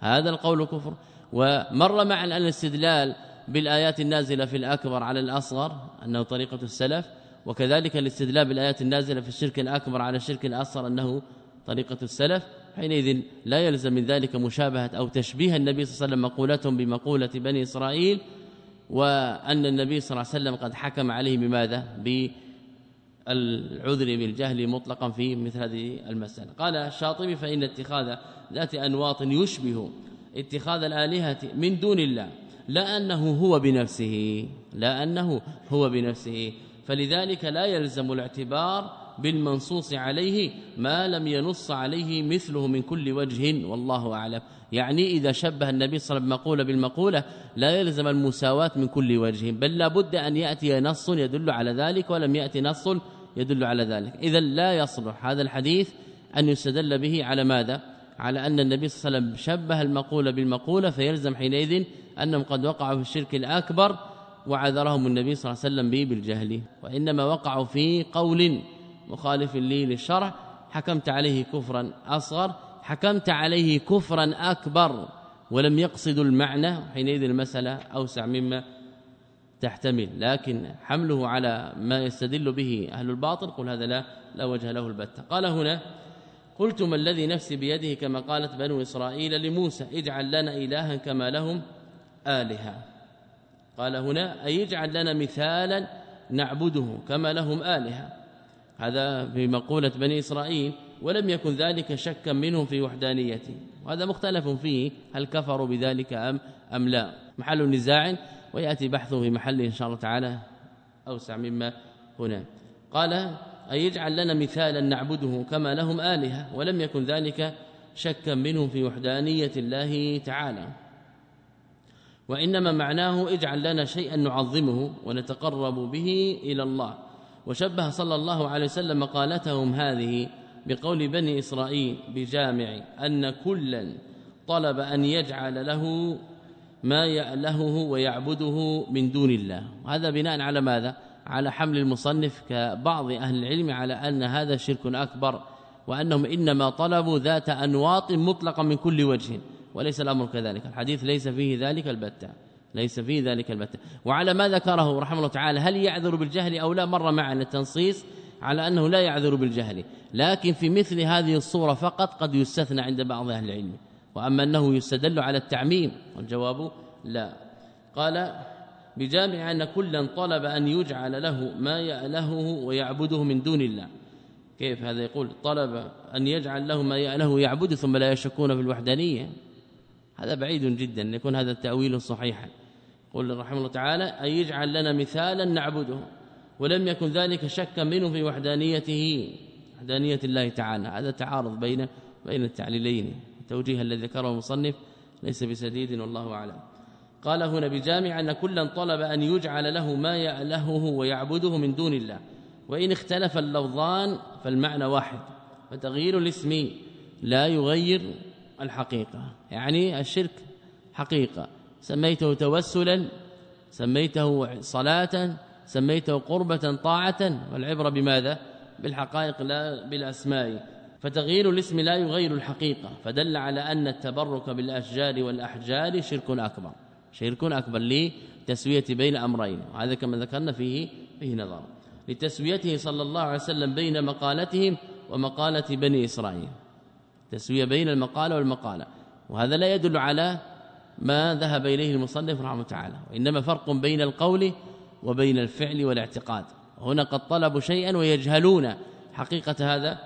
هذا القول كفر. ومر معنا الاستدلال بالآيات النازلة في الأكبر على الأصغر أنه طريقة السلف. وكذلك الاستدلال بالآيات النازلة في الشرك الأكبر على الشرك الأصغر أنه طريقة السلف حينئذ لا يلزم من ذلك مشابهة أو تشبيه النبي صلى الله عليه وسلم مقولتهم بمقولة بني إسرائيل وأن النبي صلى الله عليه وسلم قد حكم عليه بماذا؟ العذر بالجهل مطلقا في مثل هذه المسألة قال الشاطبي فإن اتخاذ ذات أنواط يشبه اتخاذ الآلهة من دون الله لا أنه هو بنفسه لا أنه هو بنفسه فلذلك لا يلزم الاعتبار بالمنصوص عليه ما لم ينص عليه مثله من كل وجه والله أعلم. يعني إذا شبه النبي صلى الله عليه وسلم مقوله بالمقولة لا يلزم المساواة من كل وجه بل لابد أن يأتي نص يدل على ذلك ولم يأتي نص يدل على ذلك. إذا لا يصلح هذا الحديث أن يستدل به على ماذا؟ على أن النبي صلى الله عليه وسلم شبه المقولة بالمقولة فيلزم حينئذ أنهم قد وقعوا في الشرك الأكبر وعذرهم النبي صلى الله عليه وسلم به بالجهل وإنما وقعوا في قول مخالف لي للشرع حكمت عليه كفرا أصغر حكمت عليه كفرا أكبر ولم يقصدوا المعنى حينئذ المسألة أوسع مما تحتمل. لكن حمله على ما يستدل به أهل الباطل قل هذا لا لا وجه له البتة. قال هنا قلت ما الذي نفسي بيده كما قالت بنو إسرائيل لموسى اجعل لنا الها كما لهم آلهة. قال هنا أي اجعل لنا مثالا نعبده كما لهم آلهة. هذا في مقولة بني إسرائيل ولم يكن ذلك شكا منهم في وحدانيته وهذا مختلف فيه هل كفروا بذلك أم أم لا. محل نزاع ويأتي بحثه في محل إن شاء الله تعالى أوسع مما هنا. قال أي يجعل لنا مثالا نعبده كما لهم آلهة ولم يكن ذلك شكا منهم في وحدانية الله تعالى. وإنما معناه اجعل لنا شيئا نعظمه ونتقرب به إلى الله. وشبه صلى الله عليه وسلم مقالتهم هذه بقول بني إسرائيل بجامع أن كلا طلب أن يجعل له ما يألهه ويعبده من دون الله. هذا بناء على ماذا؟ على حمل المصنف كبعض أهل العلم على أن هذا شرك أكبر وأنهم إنما طلبوا ذات أنواط مطلقة من كل وجه. وليس الأمر كذلك. الحديث ليس فيه ذلك البتة. ليس فيه ذلك البتة. وعلى ما ذكره رحمه الله تعالى هل يعذر بالجهل أو لا مر معنا التنصيص على أنه لا يعذر بالجهل. لكن في مثل هذه الصورة فقط قد يستثنى عند بعض أهل العلم. وأما أنه يستدل على التعميم والجواب لا. قال بجامع أن كلا طلب أن يجعل له ما يألهه ويعبده من دون الله. كيف هذا يقول؟ طلب أن يجعل له ما يأله يعبد ثم لا يشكون في الوحدانية. هذا بعيد جدا ان يكون هذا التأويل صحيحا قل رحمه الله تعالى أن يجعل لنا مثالا نعبده. ولم يكن ذلك شكا منه في وحدانيته وحدانية الله تعالى. هذا تعارض بين بين التعليلين. التوجيه الذي ذكره المصنف ليس بسديد والله أعلم. قال هنا بجامع أن كلا طلب أن يجعل له ما يألهه ويعبده من دون الله. وإن اختلف اللفظان فالمعنى واحد. فتغيير الاسم لا يغير الحقيقة. يعني الشرك حقيقة. سميته توسلا سميته صلاة سميته قربة طاعة. والعبرة بماذا؟ بالحقائق لا بالأسماء. فتغيير الاسم لا يغير الحقيقة. فدل على أن التبرك بالأشجار والأحجار شرك أكبر. شرك أكبر لتسوية بين أمرين. وهذا كما ذكرنا فيه فيه نظر. لتسويته صلى الله عليه وسلم بين مقالتهم ومقالة بني إسرائيل. تسوية بين المقالة والمقالة. وهذا لا يدل على ما ذهب إليه المصنف رحمه الله تعالى وإنما فرق بين القول وبين الفعل والاعتقاد. هنا قد طلبوا شيئا ويجهلون حقيقة هذا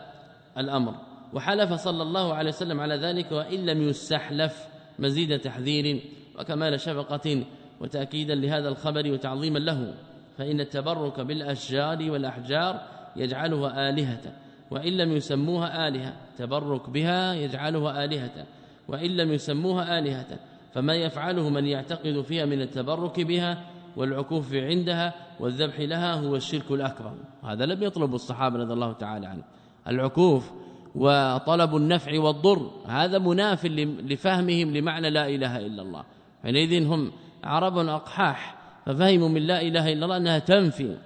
الأمر. وحلف صلى الله عليه وسلم على ذلك وإن لم يستحلف مزيد تحذير وكمال شفقة وتأكيدا لهذا الخبر وتعظيما له فإن التبرك بالأشجار والأحجار يجعلها آلهة. وإن لم يسموها آلهة تبرك بها يجعلها آلهة. وإن لم يسموها آلهة فما يفعله من يعتقد فيها من التبرك بها والعكوف عندها والذبح لها هو الشرك الأكبر. هذا لم يطلب الصحابة رضي الله تعالى عنه العكوف وطلب النفع والضر هذا مناف لفهمهم لمعنى لا إله إلا الله. حينئذ هم عرب أقحاح ففهموا من لا إله إلا الله أنها تنفي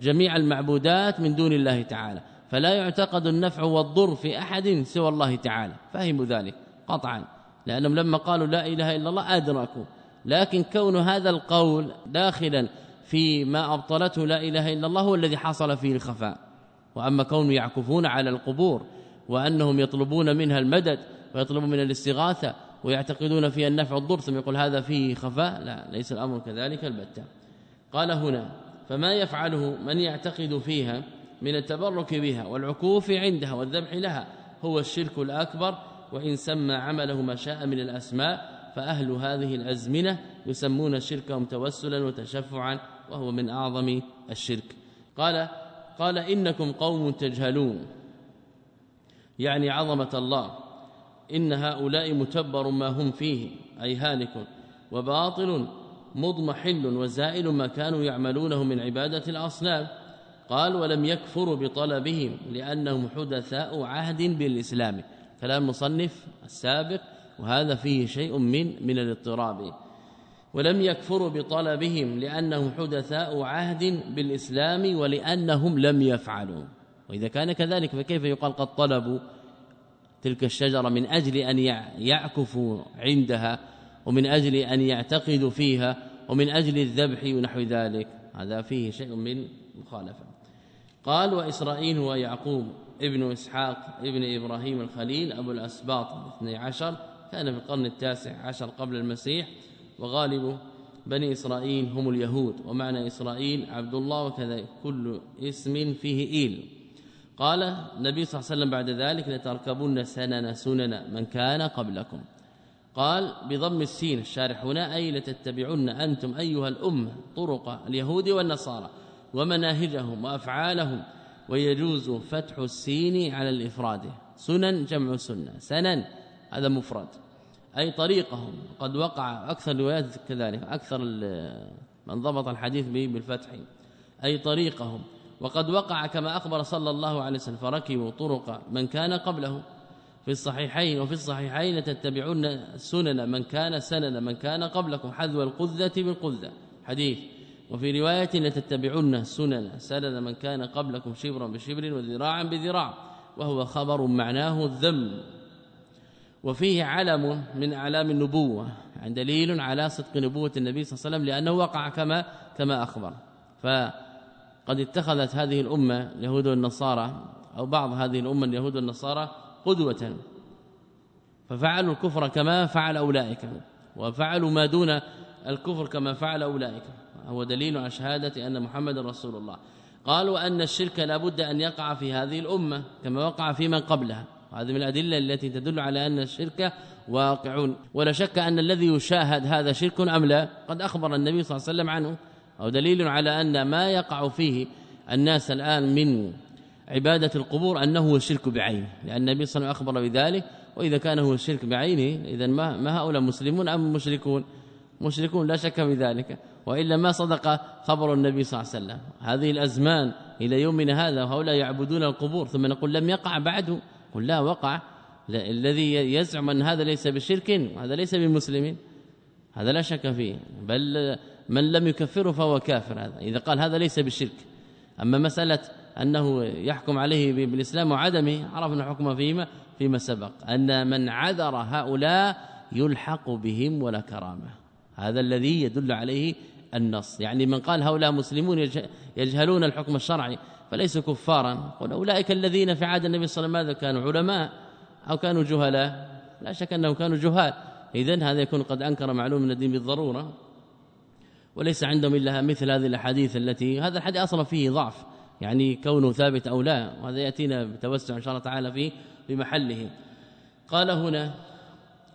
جميع المعبودات من دون الله تعالى. فلا يعتقد النفع والضر في أحد سوى الله تعالى. فهموا ذلك قطعا. لأنهم لما قالوا لا إله إلا الله أدركوا. لكن كون هذا القول داخلا في ما أبطلته لا إله إلا الله هو الذي حصل فيه الخفاء. وأما كون يعكفون على القبور وأنهم يطلبون منها المدد ويطلبون من الاستغاثة ويعتقدون فيها النفع والضر ثم يقول هذا فيه خفاء لا ليس الأمر كذلك البتة. قال هنا فما يفعله من يعتقد فيها من التبرك بها والعكوف عندها والذبح لها هو الشرك الأكبر وإن سمى عمله ما شاء من الأسماء فأهل هذه الأزمنة يسمون شركهم توسلا وتشفعا وهو من أعظم الشرك. قال قال إنكم قوم تجهلون. يعني عظمة الله. إن هؤلاء متبر ما هم فيه أي هالك وباطل مضمحل وزائل ما كانوا يعملونه من عبادة الأصنام. قال ولم يكفروا بطلبهم لأنهم حدثاء عهد بالإسلام. كلام مصنف السابق وهذا فيه شيء من من الاضطراب. ولم يكفروا بطلبهم لأنهم حدثاء عهد بالإسلام ولأنهم لم يفعلوا. وإذا كان كذلك فكيف يقال قد طلبوا تلك الشجرة من أجل أن يعكفوا عندها ومن أجل أن يعتقدوا فيها ومن أجل الذبح ونحو ذلك؟ هذا فيه شيء من مخالفة. قال وإسرائيل هو يعقوب ابن إسحاق ابن إبراهيم الخليل أبو الأسباط 12 كان في القرن التاسع عشر قبل المسيح وغالب بني إسرائيل هم اليهود ومعنى إسرائيل عبد الله وكذا كل اسم فيه إيل. قال النبي صلى الله عليه وسلم بعد ذلك لتركبن سنن سنن من كان قبلكم. قال بضم السين الشارح هنا أي لتتبعن أنتم أيها الأمة طرق اليهود والنصارى. ومناهجهم وأفعالهم ويجوز فتح السين على الإفراد. سنن جمع سنة سنن هذا مفرد. أي طريقهم. قد وقع أكثر روايات كذلك أكثر من ضبط الحديث به بالفتح. أي طريقهم. وقد وقع كما أخبر صلى الله عليه وسلم فركبوا طرق من كان قبله. في الصحيحين وفي الصحيحين تتبعون سنن من كان سنن من كان قبلكم حذو القذة بالقذة. حديث. وفي رواية لتتبعون سنن سنن من كان قبلكم شبرا بشبر وذراعا بذراع وهو خبر معناه الذم. وفيه علم من أعلام النبوة يعني دليل على صدق نبوة النبي صلى الله عليه وسلم لأنه وقع كما كما أخبر. فقد اتخذت هذه الأمة اليهود والنصارى أو بعض هذه الأمة اليهود والنصارى قدوة. ففعلوا الكفر كما فعل أولئك وفعلوا ما دون الكفر كما فعل أولئك. هو دليل على شهاده أن محمد رسول الله. قالوا أن الشرك لابد أن يقع في هذه الأمة كما وقع في من قبلها. هذه من الأدلة التي تدل على أن الشرك واقع ولا شك أن الذي يشاهد هذا شرك أم لا قد أخبر النبي صلى الله عليه وسلم عنه. أو دليل على أن ما يقع فيه الناس الآن من عبادة القبور أنه هو الشرك بعينه. لأن النبي صلى الله عليه وسلم أخبر بذلك وإذا كان هو الشرك بعينه اذا ما ما هؤلاء مسلمون أم مشركون؟ مشركون لا شك في ذلك. وإلا ما صدق خبر النبي صلى الله عليه وسلم. هذه الأزمان إلى يومنا هذا وهؤلاء يعبدون القبور. ثم نقول لم يقع بعده قل لا وقع. لا الذي يزعم أن هذا ليس بشرك هذا ليس بمسلم. هذا لا شك فيه. بل من لم يكفره فهو كافر هذا. إذا قال هذا ليس بالشرك أما مسألة أنه يحكم عليه بالإسلام وعدمه عرفنا حكمه فيما فيما سبق. أن من عذر هؤلاء يلحق بهم ولا كرامة. هذا الذي يدل عليه النص. يعني من قال هؤلاء مسلمون يجهلون الحكم الشرعي فليسوا كفارا. قل أولئك الذين في عهد النبي صلى الله عليه وسلم كانوا علماء أو كانوا جهلاء؟ لا شك أنهم كانوا جهال. اذا هذا يكون قد أنكر معلوم من الدين بالضرورة. وليس عندهم إلا مثل هذه الأحاديث التي هذا الحديث أصلا فيه ضعف. يعني كونه ثابت أو لا وهذا يأتينا بتوسع إن شاء الله تعالى في بمحله قال هنا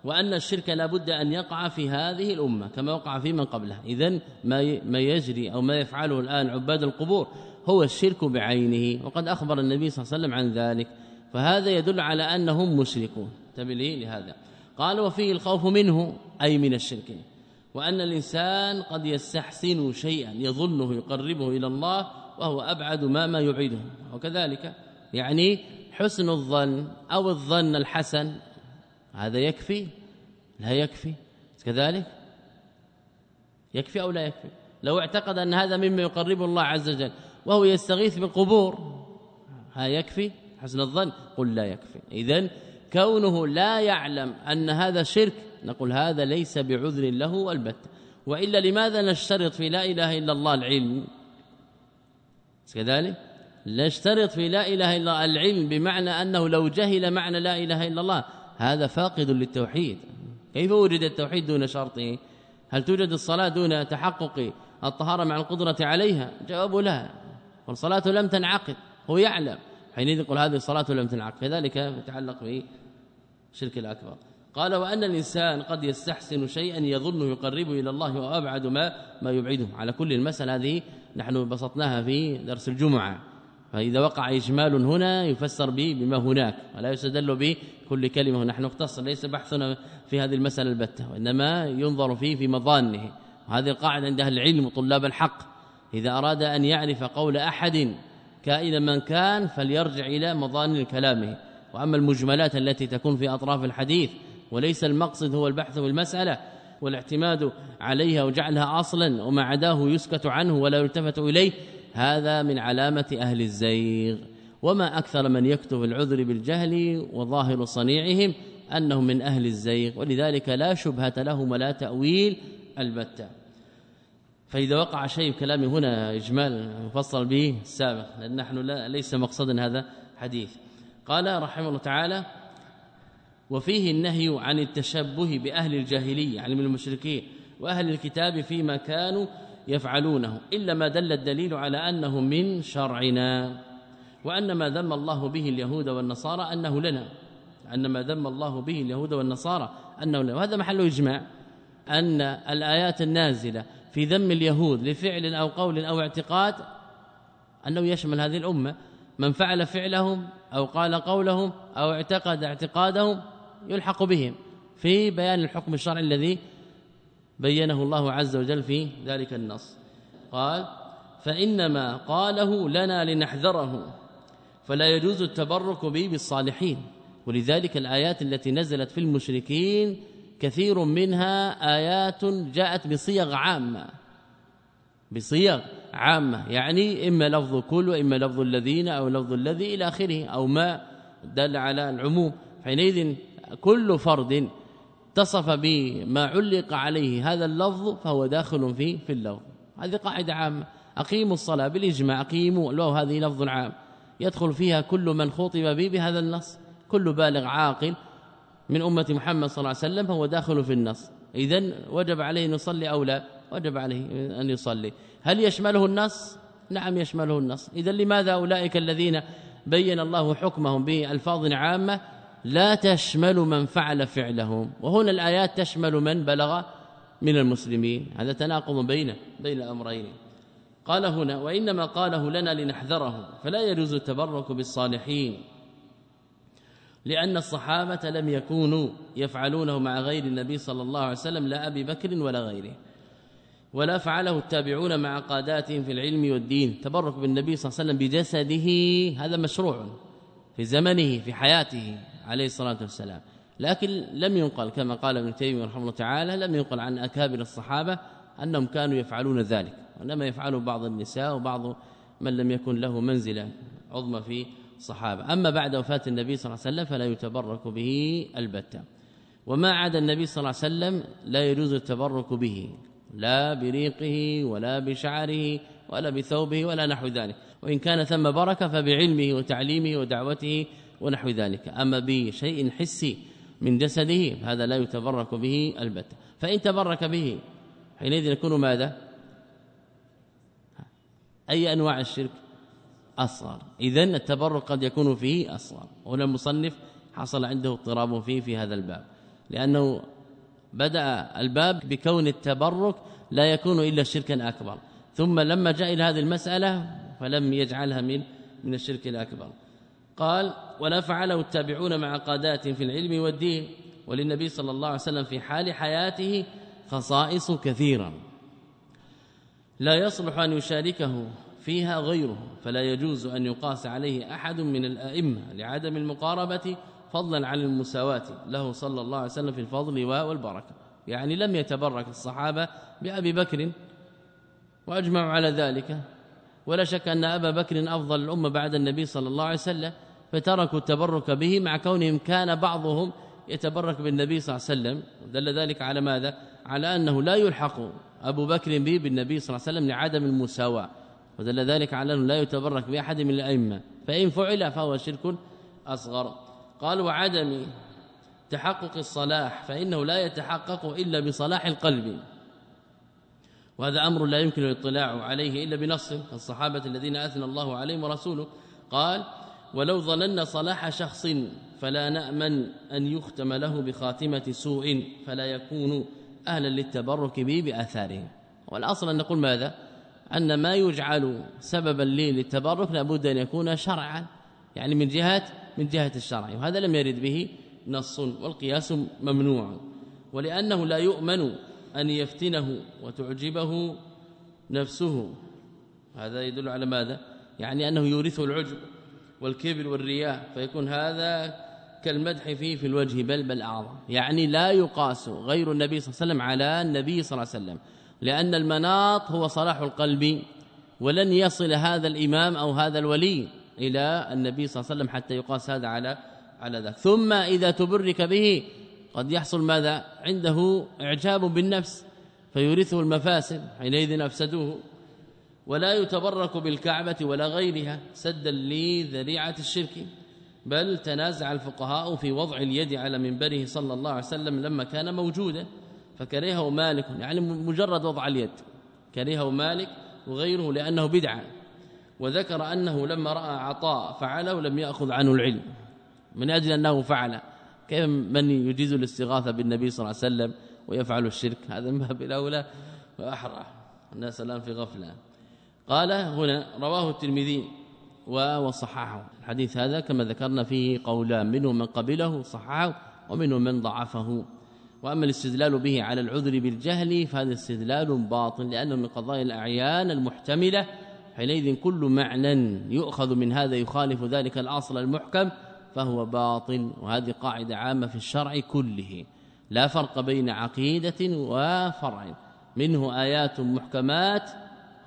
وأن الشرك لا بد أن يقع في هذه الأمة كما وقع في من قبلها اذا ما ما يجري أو ما يفعله الآن عباد القبور هو الشرك بعينه وقد أخبر النبي صلى الله عليه وسلم عن ذلك. فهذا يدل على أنهم مشركون. تبلي لهذا. قال وفيه الخوف منه أي من الشرك. وأن الإنسان قد يستحسن شيئا يظنه يقربه إلى الله وهو أبعد ما ما يبعده وكذلك يعني حسن الظن أو الظن الحسن هذا يكفي؟ لا يكفي. كذلك؟ يكفي أو لا يكفي؟ لو اعتقد أن هذا مما يقرب الله عز وجل وهو يستغيث بالقبور ها يكفي؟ حسن الظن. قل لا يكفي. اذا كونه لا يعلم أن هذا شرك نقول هذا ليس بعذر له البتة وإلا لماذا نشترط في لا إله إلا الله العلم؟ كذلك؟ نشترط في لا إلا الله العلم بمعنى أنه لو جهل معنى لا إله إلا الله هذا فاقد للتوحيد. كيف وجد التوحيد دون شرطه هل توجد الصلاة دون تحقق الطهارة مع القدرة عليها؟ جواب لا. والصلاة لم تنعقد هو يعلم. حينئذ يقول هذه الصلاة لم تنعقد كذلك يتعلق بالشرك الأكبر. قال وأن الإنسان قد يستحسن شيئا يظنه يقربه إلى الله وأبعد ما ما يبعده. على كل المساله هذه نحن بسطناها في درس الجمعة. فإذا وقع إجمال هنا يفسر به بما هناك ولا يستدل به كل كلمة نحن نختصر ليس بحثنا في هذه المسألة البتة وإنما ينظر فيه في مظانه. وهذه القاعدة عند أهل العلم وطلاب الحق. إذا أراد أن يعرف قول أحد كائنا من كان فليرجع إلى مظان كلامه. وأما المجملات التي تكون في أطراف الحديث وليس المقصد هو البحث في المسألة والاعتماد عليها وجعلها أصلا وما عداه يسكت عنه ولا يلتفت إليه هذا من علامة أهل الزيغ. وما أكثر من يكتب العذر بالجهل وظاهر صنيعهم أنهم من أهل الزيغ ولذلك لا شبهة لهم ولا تأويل البتة. فإذا وقع شيء كلامي هنا إجمال مفصل به السابق لأن نحن لا ليس مقصدا هذا حديث. قال رحمه الله تعالى وفيه النهي عن التشبه بأهل الجاهلية يعني من المشركين وأهل الكتاب فيما كانوا يفعلونه إلا ما دل الدليل على أنه من شرعنا وأن ما ذم الله به اليهود والنصارى أنه لنا أن ما ذم الله به اليهود والنصارى أنه لنا. وهذا محل إجماع أن الآيات النازلة في ذم اليهود لفعل أو قول أو اعتقاد أنه يشمل هذه الأمة. من فعل فعلهم أو قال قولهم أو اعتقد اعتقادهم يلحق بهم. في بيان الحكم الشرعي الذي بينه الله عز وجل في ذلك النص. قال فإنما قاله لنا لنحذره فلا يجوز التبرك به بالصالحين. ولذلك الآيات التي نزلت في المشركين كثير منها آيات جاءت بصيغ عامة. بصيغ عامة يعني إما لفظ كل وإما لفظ الذين أو لفظ الذي إلى آخره أو ما دل على العموم. حينئذ كل فرد اتصف بما علق عليه هذا اللفظ فهو داخل في في اللفظ. هذه قاعدة عامة. أقيموا الصلاة بالإجماع. أقيموا. لو هذه لفظ عام. يدخل فيها كل من خطب به بهذا النص. كل بالغ عاقل من أمة محمد صلى الله عليه وسلم فهو داخل في النص. اذا وجب عليه أن يصلي أو لا؟ وجب عليه أن يصلي. هل يشمله النص؟ نعم يشمله النص. اذا لماذا أولئك الذين بين الله حكمهم بالفاظ عامة لا تشمل من فعل فعلهم وهنا الآيات تشمل من بلغ من المسلمين. هذا تناقض بين بين الأمرين. قال هنا وإنما قاله لنا لنحذره. فلا يجوز التبرك بالصالحين لأن الصحابة لم يكونوا يفعلونه مع غير النبي صلى الله عليه وسلم لا أبي بكر ولا غيره. ولا فعله التابعون مع قاداتهم في العلم والدين. تبرك بالنبي صلى الله عليه وسلم بجسده هذا مشروع في زمنه في حياته. عليه الصلاة والسلام. لكن لم ينقل كما قال ابن تيمية رحمه الله تعالى لم ينقل عن أكابر الصحابة أنهم كانوا يفعلون ذلك. وإنما يفعله بعض النساء وبعض من لم يكن له منزلة عظمى في الصحابة. أما بعد وفاة النبي صلى الله عليه وسلم فلا يتبرك به البتة. وما عدا النبي صلى الله عليه وسلم لا يجوز التبرك به لا بريقه ولا بشعره ولا بثوبه ولا نحو ذلك. وإن كان ثم بركة فبعلمه وتعليمه ودعوته ونحو ذلك. أما بشيء حسي من جسده هذا لا يتبرك به البتة فإن تبرك به حينئذ يكون ماذا؟ أي أنواع الشرك؟ أصغر. اذا التبرك قد يكون فيه أصغر. هنا المصنف حصل عنده اضطراب فيه في هذا الباب. لأنه بدأ الباب بكون التبرك لا يكون إلا شركا أكبر. ثم لما جاء إلى هذه المسألة فلم يجعلها من من الشرك الأكبر. قال ولا فعله التابعون مع قادات في العلم والدين وللنبي صلى الله عليه وسلم في حال حياته خصائص كثيرة. لا يصلح أن يشاركه فيها غيره فلا يجوز أن يقاس عليه أحد من الأئمة لعدم المقاربة فضلا عن المساواة له صلى الله عليه وسلم في الفضل والبركة. يعني لم يتبرك الصحابة بأبي بكر وأجمعوا على ذلك. ولا شك أن أبا بكر أفضل الأمة بعد النبي صلى الله عليه وسلم. فتركوا التبرك به مع كونهم كان بعضهم يتبرك بالنبي صلى الله عليه وسلم. دل ذلك على ماذا؟ على أنه لا يلحق أبو بكر به بالنبي صلى الله عليه وسلم لعدم المساواة. ودل ذلك على أنه لا يتبرك بأحد من الأئمة. فإن فعل فهو شرك أصغر. قال وعدم تحقق الصلاح فإنه لا يتحقق إلا بصلاح القلب. وهذا أمر لا يمكن الاطلاع عليه إلا بنص. الصحابه الذين أثنى الله عليهم ورسوله. قال ولو ظننا صلاح شخص فلا نأمن أن يختم له بخاتمة سوء فلا يكون أهلا للتبرك به باثاره والأصل أن نقول ماذا؟ أن ما يجعل سببا لي للتبرك لابد أن يكون شرعا يعني من جهه من جهة الشرع وهذا لم يرد به نص والقياس ممنوع. ولأنه لا يؤمن أن يفتنه وتعجبه نفسه. هذا يدل على ماذا؟ يعني أنه يورثه العجب. والكبر والرياء فيكون هذا كالمدح فيه في الوجه بل بل أعظم. يعني لا يقاس غير النبي صلى الله عليه وسلم على النبي صلى الله عليه وسلم لأن المناط هو صلاح القلب ولن يصل هذا الإمام أو هذا الولي إلى النبي صلى الله عليه وسلم حتى يقاس هذا على على ذاك. ثم إذا تبرك به قد يحصل ماذا؟ عنده إعجاب بالنفس فيورثه المفاسد حينئذ أفسدوه. ولا يتبرك بالكعبة ولا غيرها سدا لذريعة الشرك بل تنازع الفقهاء في وضع اليد على منبره صلى الله عليه وسلم لما كان موجودا فكرهه مالك يعني مجرد وضع اليد كرهه مالك وغيره لأنه بدعة وذكر أنه لما رأى عطاء فعله لم يأخذ عنه العلم. من أجل أنه فعل كيف من يجيز الاستغاثة بالنبي صلى الله عليه وسلم ويفعل الشرك؟ هذا من باب الأولى. وأحرى. الناس الآن في غفلة. قال هنا رواه الترمذي وصححه. الحديث هذا كما ذكرنا فيه قولان منهم من قبله صححه ومنهم من ضعفه. وأما الاستدلال به على العذر بالجهل فهذا استدلال باطل لأنه من قضايا الأعيان المحتملة. حينئذ كل معنى يؤخذ من هذا يخالف ذلك الأصل المحكم فهو باطل. وهذه قاعدة عامة في الشرع كله. لا فرق بين عقيدة وفرع. منه آيات محكمات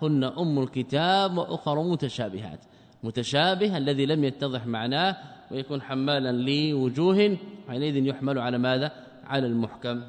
هن أم الكتاب وأخر متشابهات. متشابه الذي لم يتضح معناه ويكون حمالا لوجوه حينئذ يحمل على ماذا؟ على المحكم.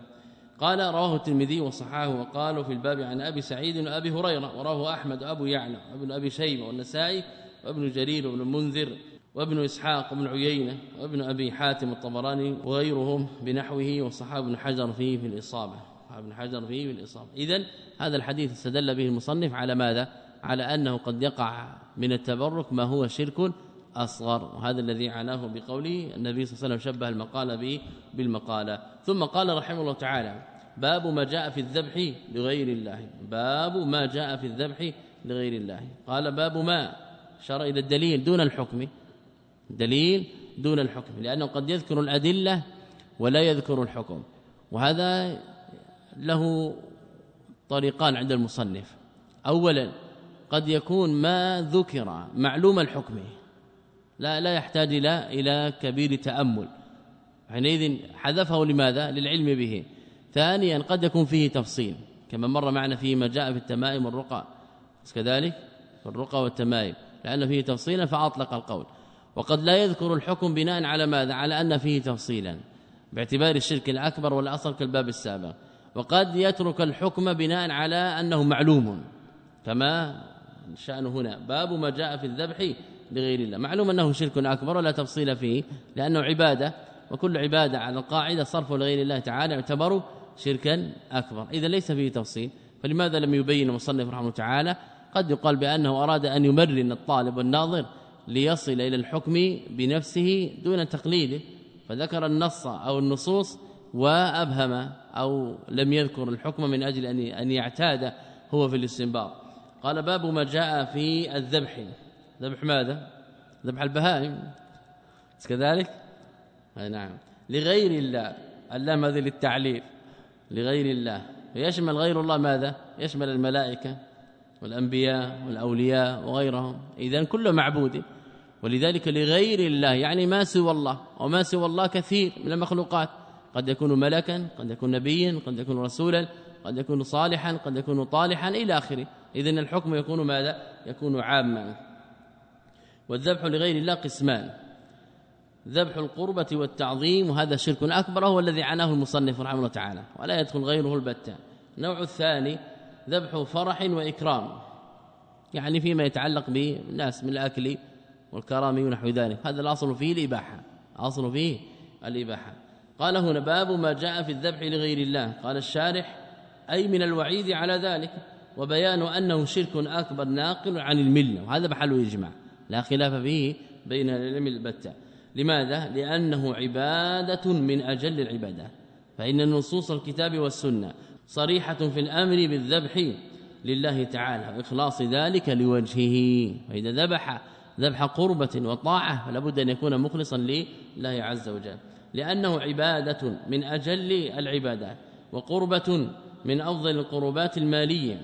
قال رواه الترمذي وصححه وقالوا في الباب عن أبي سعيد وأبي هريرة وراه أحمد وأبو يعلى وابن أبي شيبة والنسائي وابن جرير وابن المنذر وابن إسحاق وابن عيينة وابن أبي حاتم الطبراني وغيرهم بنحوه وصحاب ابن حجر فيه في الإصابة. ابن حجر فيه في الاصابه اذا هذا الحديث استدل به المصنف على ماذا؟ على أنه قد يقع من التبرك ما هو شرك أصغر. وهذا الذي عناه بقوله النبي صلى الله عليه وسلم شبه المقاله به بالمقالة. ثم قال رحمه الله تعالى باب ما جاء في الذبح لغير الله. باب ما جاء في الذبح لغير الله. قال باب ما شرع إلى الدليل دون الحكم. دليل دون الحكم. لأنه قد يذكر الأدلة ولا يذكر الحكم. وهذا له طريقان عند المصنف. اولا قد يكون ما ذكر معلوم الحكم لا لا يحتاج إلى إلى كبير تأمل. حينئذ حذفه لماذا؟ للعلم به. ثانيا قد يكون فيه تفصيل. كما مر معنا فيه ما جاء في التمائم والرقى. كذلك؟ الرقى والتمائم. لأن فيه تفصيلا فأطلق القول. وقد لا يذكر الحكم بناء على ماذا؟ على أن فيه تفصيلا. باعتبار الشرك الأكبر والاصغر كالباب السابق وقد يترك الحكم بناء على أنه معلوم. كما شأن هنا؟ باب ما جاء في الذبح لغير الله. معلوم أنه شرك أكبر ولا تفصيل فيه لأنه عبادة وكل عبادة على القاعدة صرف لغير الله تعالى يعتبر شركا أكبر. اذا ليس فيه تفصيل. فلماذا لم يبين المصنف رحمه الله تعالى؟ قد يقال بأنه أراد أن يمرن الطالب والناظر ليصل إلى الحكم بنفسه دون تقليده. فذكر النص أو النصوص وأبهم أو لم يذكر الحكم من أجل أن أن يعتاد هو في الاستنباط. قال باب ما جاء في الذبح. ذبح ماذا؟ ذبح البهائم. كذلك؟ أي نعم. لغير الله. اللام هذه للتعليل. لغير الله. يشمل غير الله ماذا؟ يشمل الملائكة والأنبياء والأولياء وغيرهم. اذا كل معبود. ولذلك لغير الله. يعني ما سوى الله. وما سوى الله كثير من المخلوقات. قد يكون ملكا قد يكون نبيا قد يكون رسولا قد يكون صالحا قد يكون طالحا إلى آخره. اذا الحكم يكون ماذا؟ يكون عاما. والذبح لغير الله قسمان. ذبح القربة والتعظيم وهذا شرك أكبر هو الذي عناه المصنف رحمه الله تعالى. ولا يدخل غيره البتة. النوع الثاني ذبح فرح وإكرام. يعني فيما يتعلق بالناس من الأكل والكرام ونحو ذلك. هذا الأصل فيه الإباحة. أصل فيه الإباحة. قال هنا باب ما جاء في الذبح لغير الله. قال الشارح أي من الوعيد على ذلك. وبيان أنه شرك أكبر ناقل عن الملة. وهذا محل إجماع لا خلاف فيه بين العلم البتة. لماذا؟ لأنه عبادة من أجل العبادات فإن نصوص الكتاب والسنة صريحة في الأمر بالذبح لله تعالى وإخلاص ذلك لوجهه. فإذا ذبح ذبح قربة وطاعة فلا بد أن يكون مخلصا لله عز وجل. لأنه عبادة من أجل العبادات وقربة من أفضل القربات المالية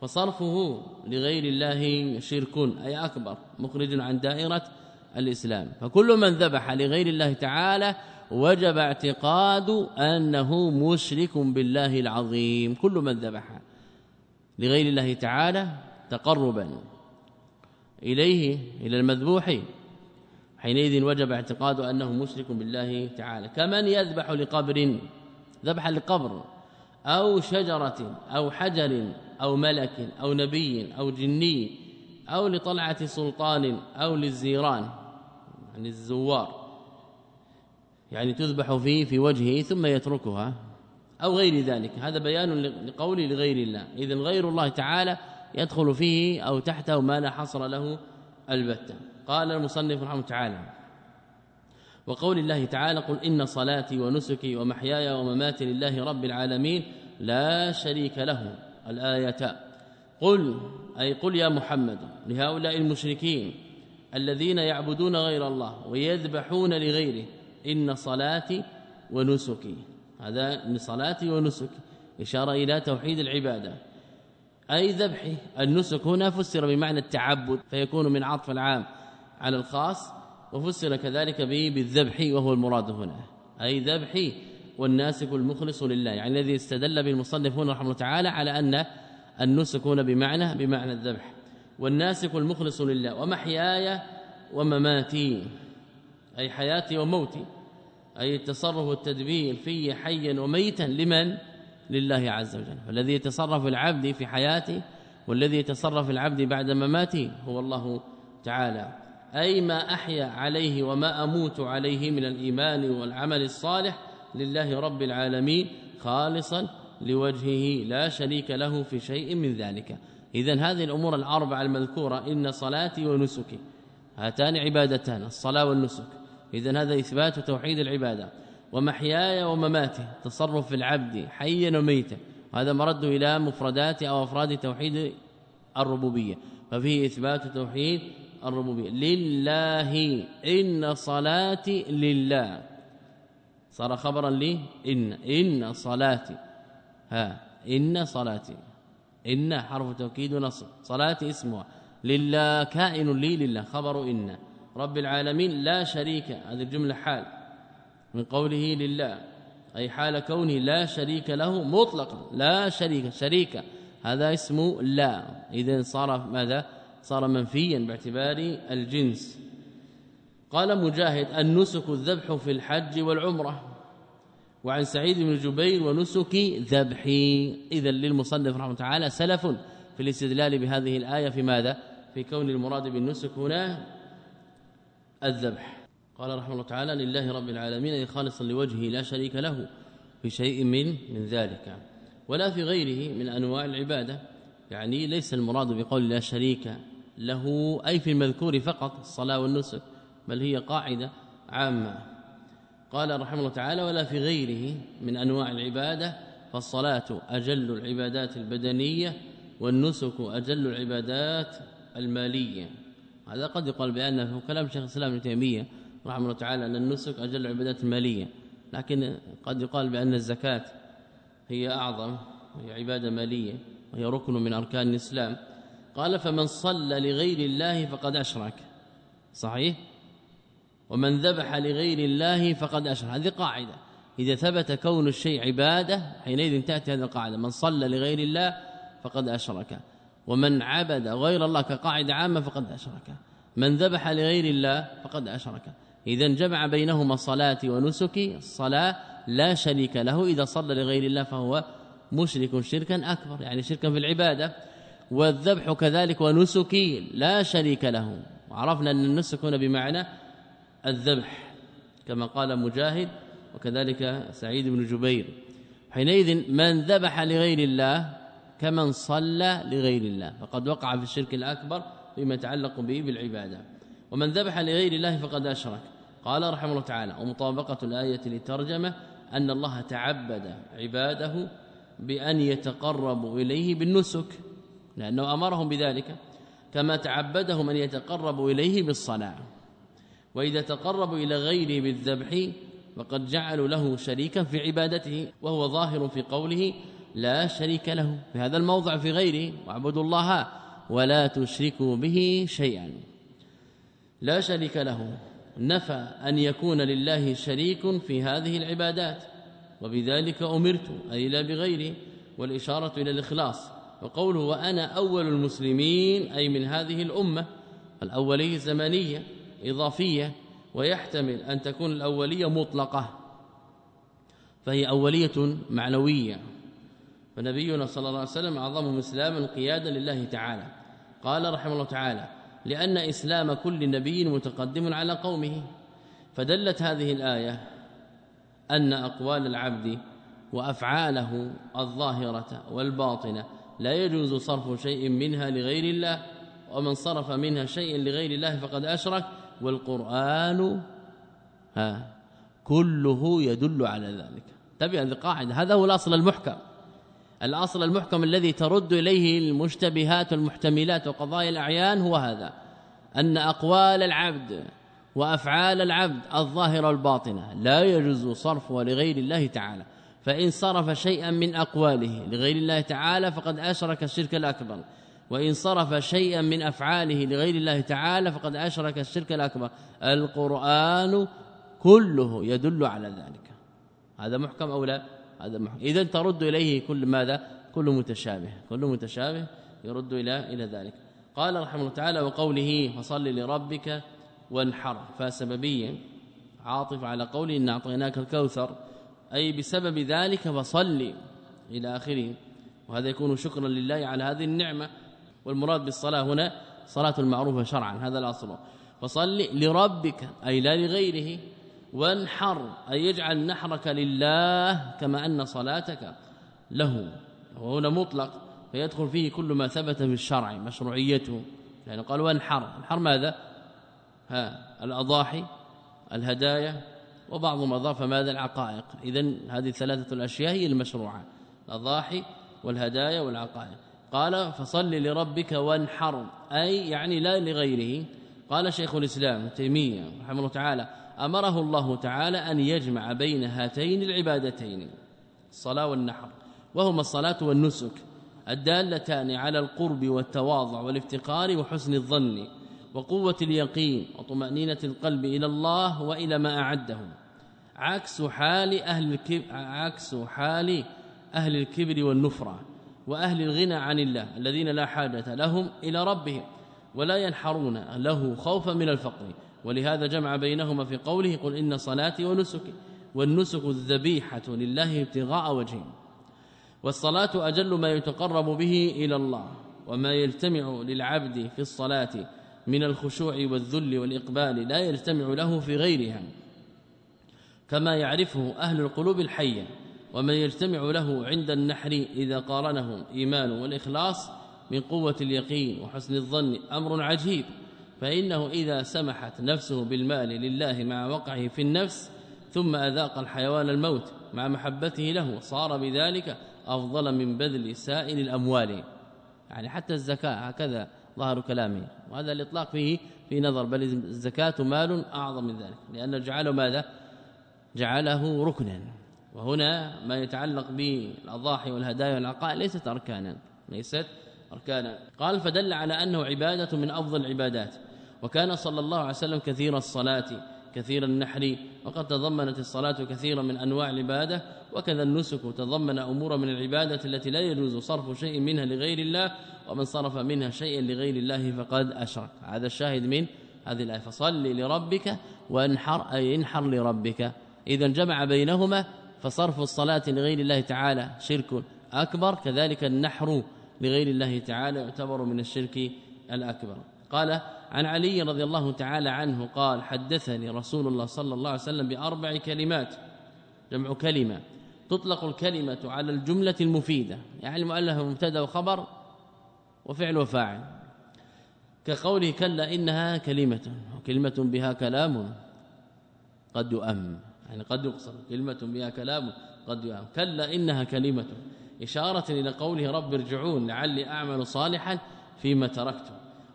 فصرفه لغير الله شرك أي أكبر مخرج عن دائرة الإسلام. فكل من ذبح لغير الله تعالى وجب اعتقاد أنه مشرك بالله العظيم. كل من ذبح لغير الله تعالى تقربا إليه إلى المذبوح حينئذ وجب اعتقاد أنه مشرك بالله تعالى. كمن يذبح لقبر؟ ذبح لقبر أو شجرة أو حجر أو ملك أو نبي أو جني أو لطلعة سلطان أو للزيران يعني الزوار يعني تذبح فيه في وجهه ثم يتركها أو غير ذلك. هذا بيان لقول لغير الله. إذن غير الله تعالى يدخل فيه أو تحته ما لا حصر له البتة. قال المصنف رحمه تعالى وقول الله تعالى قل إن صلاتي ونسكي ومحياي ومماتي لله رب العالمين لا شريك له الآية قل أي قل يا محمد لهؤلاء المشركين الذين يعبدون غير الله ويذبحون لغيره إن صلاتي ونسكي. هذا من صلاتي ونسكي إشارة إلى توحيد العبادة. أي ذبحي النسك هنا فسر بمعنى التعبد فيكون من عطف العام. على الخاص وفسر كذلك به بالذبح وهو المراد هنا. أي ذبحي والناسك المخلص لله يعني الذي استدل بالمصنف هنا رحمه الله تعالى على أن النسك هنا بمعنى بمعنى الذبح. والناسك المخلص لله ومحياي ومماتي أي حياتي وموتي. أي التصرف والتدبير في حيا وميتا لمن؟ لله عز وجل. فالذي يتصرف العبد في حياته والذي يتصرف العبد بعد مماته هو الله تعالى. أي ما أحيا عليه وما أموت عليه من الإيمان والعمل الصالح لله رب العالمين خالصا لوجهه لا شريك له في شيء من ذلك. اذا هذه الأمور الأربعة المذكورة إن صلاتي ونسكي هاتان عبادتان الصلاة والنسك. اذا هذا إثبات توحيد العبادة. ومحياي ومماتي تصرف العبد حيا وميتا. هذا مرد إلى مفردات أو أفراد توحيد الربوبية. ففيه إثبات توحيد الربوبية. لله إن صلاتي لله. صار خبرا لي إن إن صلاتي. ها إن صلاتي. إن حرف توكيد ونصب. صلاتي اسمها. لله كائن لي لله. خبر إن. رب العالمين لا شريك. هذه الجملة حال. من قوله لله. أي حال كونه لا شريك له مطلقا. لا شريك شريك. هذا اسمه لا. اذا صار ماذا؟ صار منفيا باعتبار الجنس. قال مجاهد النسك الذبح في الحج والعمرة. وعن سعيد بن جبير ونسك ذبحي اذا للمصنف رحمه تعالى سلف في الاستدلال بهذه الآية في ماذا؟ في كون المراد بالنسك هنا الذبح. قال رحمه الله تعالى لله رب العالمين خالصا لوجهه لا شريك له في شيء من من ذلك. ولا في غيره من أنواع العبادة. يعني ليس المراد بقول لا شريك له أي في المذكور فقط الصلاة والنسك بل هي قاعدة عامة. قال رحمه الله تعالى ولا في غيره من أنواع العبادة فالصلاة أجل العبادات البدنية والنسك أجل العبادات المالية. هذا قد يقال بأنه كلام شيخ الإسلام ابن تيمية رحمه الله تعالى أن النسك أجل العبادات المالية لكن قد يقال بأن الزكاة هي أعظم وهي عبادة مالية وهي ركن من أركان الإسلام. قال فمن صلى لغير الله فقد أشرك. صحيح؟ ومن ذبح لغير الله فقد أشرك. هذه قاعدة. إذا ثبت كون الشيء عبادة حينئذ تأتي هذه القاعدة. من صلى لغير الله فقد أشرك. ومن عبد غير الله كقاعدة عامة فقد أشرك. من ذبح لغير الله فقد أشرك. إذا جمع بينهما صلاة ونسك الصلاة لا شريك له. إذا صلى لغير الله فهو مشرك شركا أكبر. يعني شركا في العبادة. والذبح كذلك ونسكي لا شريك له. وعرفنا أن النسك هنا بمعنى الذبح كما قال مجاهد وكذلك سعيد بن جبير. حينئذ من ذبح لغير الله كمن صلى لغير الله. فقد وقع في الشرك الأكبر فيما يتعلق به بالعبادة. ومن ذبح لغير الله فقد أشرك. قال رحمه الله تعالى ومطابقة الآية للترجمة أن الله تعبد عباده بأن يتقربوا إليه بالنسك. لأنه أمرهم بذلك كما تعبدهم أن يتقربوا إليه بالصلاة. وإذا تقربوا إلى غيره بالذبح فقد جعلوا له شريكا في عبادته وهو ظاهر في قوله لا شريك له. في هذا الموضع في غيره واعبدوا الله ولا تشركوا به شيئا. لا شريك له. نفى أن يكون لله شريك في هذه العبادات. وبذلك أمرت أي لا بغيره والإشارة إلى الإخلاص. وقوله وأنا أول المسلمين أي من هذه الأمة الأولية زمنية إضافية ويحتمل أن تكون الأولية مطلقة. فهي أولية معنوية. فنبينا صلى الله عليه وسلم أعظمهم إسلاما قيادا لله تعالى. قال رحمه الله تعالى لأن إسلام كل نبي متقدم على قومه. فدلت هذه الآية أن أقوال العبد وأفعاله الظاهرة والباطنة لا يجوز صرف شيء منها لغير الله ومن صرف منها شيء لغير الله فقد أشرك. والقرآن ها كله يدل على ذلك. تبع القاعدة هذا هو الأصل المحكم. الأصل المحكم الذي ترد إليه المشتبهات والمحتملات وقضايا الأعيان هو هذا. أن أقوال العبد وأفعال العبد الظاهرة والباطنة لا يجوز صرفها لغير الله تعالى. فإن صرف شيئا من أقواله لغير الله تعالى فقد أشرك الشرك الأكبر. وإن صرف شيئا من أفعاله لغير الله تعالى فقد أشرك الشرك الأكبر. القرآن كله يدل على ذلك. هذا محكم أو لا؟ هذا محكم. إذا ترد إليه كل ماذا؟ كل متشابه. كل متشابه يرد إلى إلى ذلك. قال رحمه الله تعالى وقوله فصل لربك وانحر. فسببيا عاطف على قوله إن أعطيناك الكوثر. أي بسبب ذلك فصل إلى آخره. وهذا يكون شكرا لله على هذه النعمة. والمراد بالصلاة هنا صلاة المعروفة شرعا هذا الأصل. فصل لربك أي لا لغيره. وانحر أي يجعل نحرك لله كما أن صلاتك له. وهنا مطلق فيدخل فيه كل ما ثبت في الشرع مشروعيته. يعني قال وانحر. انحر ماذا؟ ها الأضاحي الهدايا وبعضهم اضاف ماذا العقائق. اذا هذه الثلاثه الأشياء هي المشروعة الأضاحي والهدايا والعقائق. قال فصل لربك وانحر أي يعني لا لغيره. قال شيخ الإسلام تيمية رحمه الله تعالى أمره الله تعالى أن يجمع بين هاتين العبادتين الصلاة والنحر وهما الصلاة والنسك الدالتان على القرب والتواضع والافتقار وحسن الظن وقوة اليقين وطمأنينة القلب إلى الله وإلى ما أعده عكس حال أهل الكبر عكس حال أهل الكبر والنفرة وأهل الغنى عن الله الذين لا حاجة لهم إلى ربهم ولا ينحرون له خوفا من الفقر. ولهذا جمع بينهما في قوله قل إن صلاتي ونسكي والنسك الذبيحة لله ابتغاء وجهه. والصلاة أجل ما يتقرب به إلى الله وما يجتمع للعبد في الصلاة من الخشوع والذل والإقبال لا يجتمع له في غيرها. كما يعرفه أهل القلوب الحية وما يجتمع له عند النحر إذا قارنه إيمان والإخلاص من قوة اليقين وحسن الظن أمر عجيب. فإنه إذا سمحت نفسه بالمال لله مع وقعه في النفس ثم أذاق الحيوان الموت مع محبته له صار بذلك أفضل من بذل سائر الأموال. يعني حتى الزكاة هكذا ظهر كلامه وهذا الإطلاق فيه في نظر بل الزكاة مال أعظم من ذلك. لأن جعله ماذا؟ جعله ركنا. وهنا ما يتعلق بالأضاحي والهدايا والعقائد ليست أركانا ليست أركانا. قال فدل على أنه عبادة من أفضل العبادات. وكان صلى الله عليه وسلم كثير الصلاة كثير النحر وقد تضمنت الصلاة كثيرا من أنواع العبادة. وكذا النسك تضمن أمور من العبادة التي لا يجوز صرف شيء منها لغير الله ومن صرف منها شيئا لغير الله فقد أشرك. هذا الشاهد من هذه الآية. فصل لربك وانحر أي انحر لربك. إذا جمع بينهما فصرف الصلاة لغير الله تعالى شرك أكبر كذلك النحر لغير الله تعالى يعتبر من الشرك الأكبر. قال عن علي رضي الله تعالى عنه قال حدثني رسول الله صلى الله عليه وسلم بأربع كلمات جمع كلمة تطلق الكلمة على الجملة المفيدة يعني المؤلف مبتدأ وخبر وفعل وفاعل. كقوله كلا إنها كلمة وكلمة بها كلام قد يؤم يعني قد يقصر كلمة بها كلام قد يؤم كلا إنها كلمة. إشارة إلى قوله رب ارجعون لعلي أعمل صالحا فيما تركت.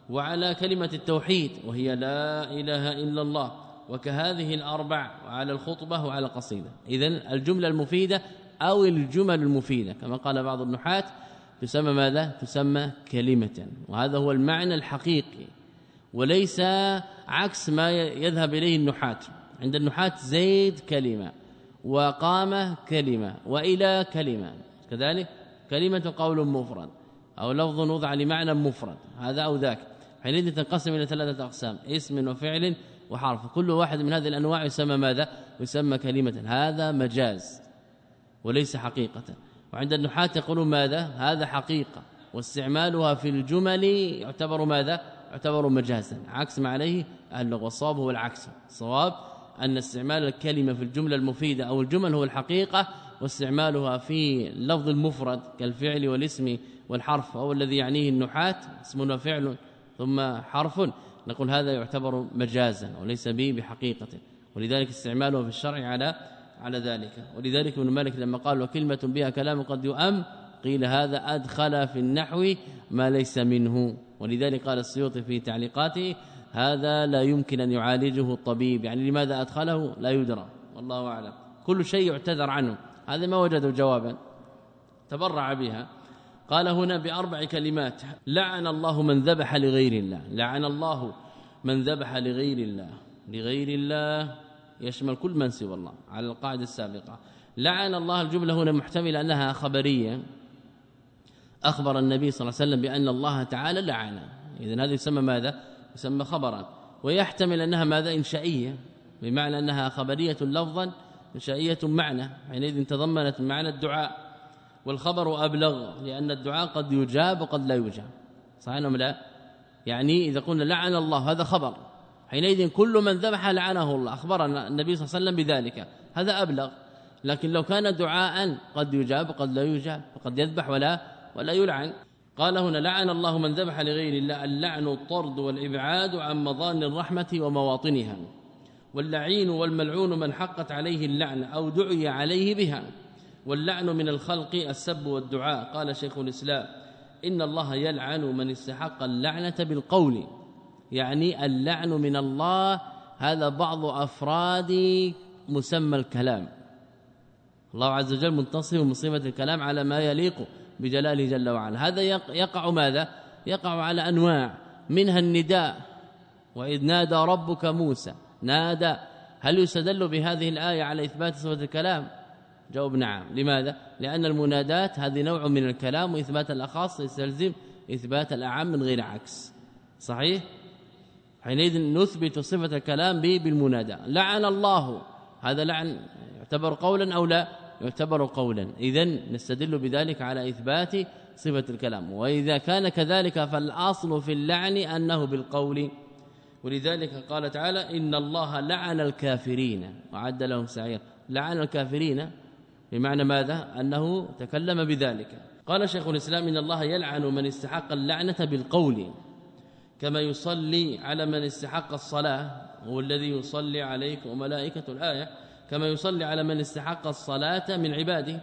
وعلى كلمة التوحيد وهي لا إله إلا الله وكهذه الأربع وعلى الخطبة وعلى القصيدة إذن الجملة المفيدة أو الجمل المفيدة. كما قال بعض النحاة تسمى ماذا؟ تسمى كلمة. وهذا هو المعنى الحقيقي. وليس عكس ما يذهب إليه النحاة. عند النحاة زيد كلمة وقام كلمة وإلى كلمة. كذلك كلمة قول مفرد أو لفظ وضع لمعنى مفرد. هذا أو ذاك. حينئذ تنقسم إلى ثلاثة أقسام اسم وفعل وحرف. كل واحد من هذه الأنواع يسمى ماذا؟ يسمى كلمة. هذا مجاز وليس حقيقة. وعند النحاة يقولون ماذا؟ هذا حقيقة. واستعمالها في الجمل يعتبر ماذا؟ يعتبر مجازا. عكس ما عليه أهل اللغة والصواب هو العكس الصواب أن استعمال الكلمة في الجملة المفيدة أو الجمل هو الحقيقة واستعمالها في اللفظ المفرد كالفعل والاسم والحرف أو الذي يعنيه النحاة اسم وفعل ثم حرف. نقول هذا يعتبر مجازا وليس به بحقيقة. ولذلك استعماله في الشرع على على ذلك. ولذلك ابن مالك لما قال وكلمة بها كلام قد يؤم قيل هذا أدخل في النحو ما ليس منه. ولذلك قال السيوطي في تعليقاته هذا لا يمكن أن يعالجه الطبيب. يعني لماذا أدخله؟ لا يدرى. والله أعلم. كل شيء يعتذر عنه. هذا ما وجدوا جوابا. تبرع بها. قال هنا بأربع كلمات. لعن الله من ذبح لغير الله. لعن الله من ذبح لغير الله. لغير الله يشمل كل من سوى الله. على القاعدة السابقة. لعن الله الجملة هنا محتملة أنها خبرية. أخبر النبي صلى الله عليه وسلم بأن الله تعالى لعن. اذا هذا يسمى ماذا؟ يسمى خبرا. ويحتمل أنها ماذا؟ إنشائية بمعنى أنها خبرية لفظا إنشائية معنى حينئذ تضمنت معنى الدعاء. والخبر أبلغ لأن الدعاء قد يجاب وقد لا يجاب. صحيح أم لا؟ يعني إذا قلنا لعن الله هذا خبر. حينئذ كل من ذبح لعنه الله. اخبرنا النبي صلى الله عليه وسلم بذلك. هذا أبلغ. لكن لو كان دعاء قد يجاب وقد لا يجاب وقد يذبح ولا ولا يلعن. قال هنا لعن الله من ذبح لغير الله اللعن الطرد والإبعاد عن مظان الرحمة ومواطنها واللعين والملعون من حقت عليه اللعنه أو دعي عليه بها واللعن من الخلق السب والدعاء قال شيخ الإسلام إن الله يلعن من استحق اللعنة بالقول يعني اللعن من الله هذا بعض أفراد مسمى الكلام الله عز وجل منتصف مصيبه الكلام على ما يليق بجلاله جل وعلا. هذا يقع ماذا؟ يقع على أنواع. منها النداء. وإذ نادى ربك موسى. نادى. هل يستدل بهذه الآية على إثبات صفة الكلام؟ جواب نعم. لماذا؟ لأن المنادات هذه نوع من الكلام وإثبات الاخص يستلزم إثبات الأعم من غير عكس. صحيح؟ حينئذ نثبت صفة الكلام به بالمنادى لعن الله. هذا لعن يعتبر قولا أو لا؟ يعتبر قولا. اذا نستدل بذلك على إثبات صفة الكلام. وإذا كان كذلك فالأصل في اللعن أنه بالقول. ولذلك قال تعالى إن الله لعن الكافرين. وعد لهم سعير. لعن الكافرين بمعنى ماذا؟ أنه تكلم بذلك. قال شيخ الإسلام إن الله يلعن من استحق اللعنة بالقول. كما يصلي على من استحق الصلاة. هو الذي يصلي عليك وملائكة الآية. كما يصلي على من استحق الصلاة من عباده.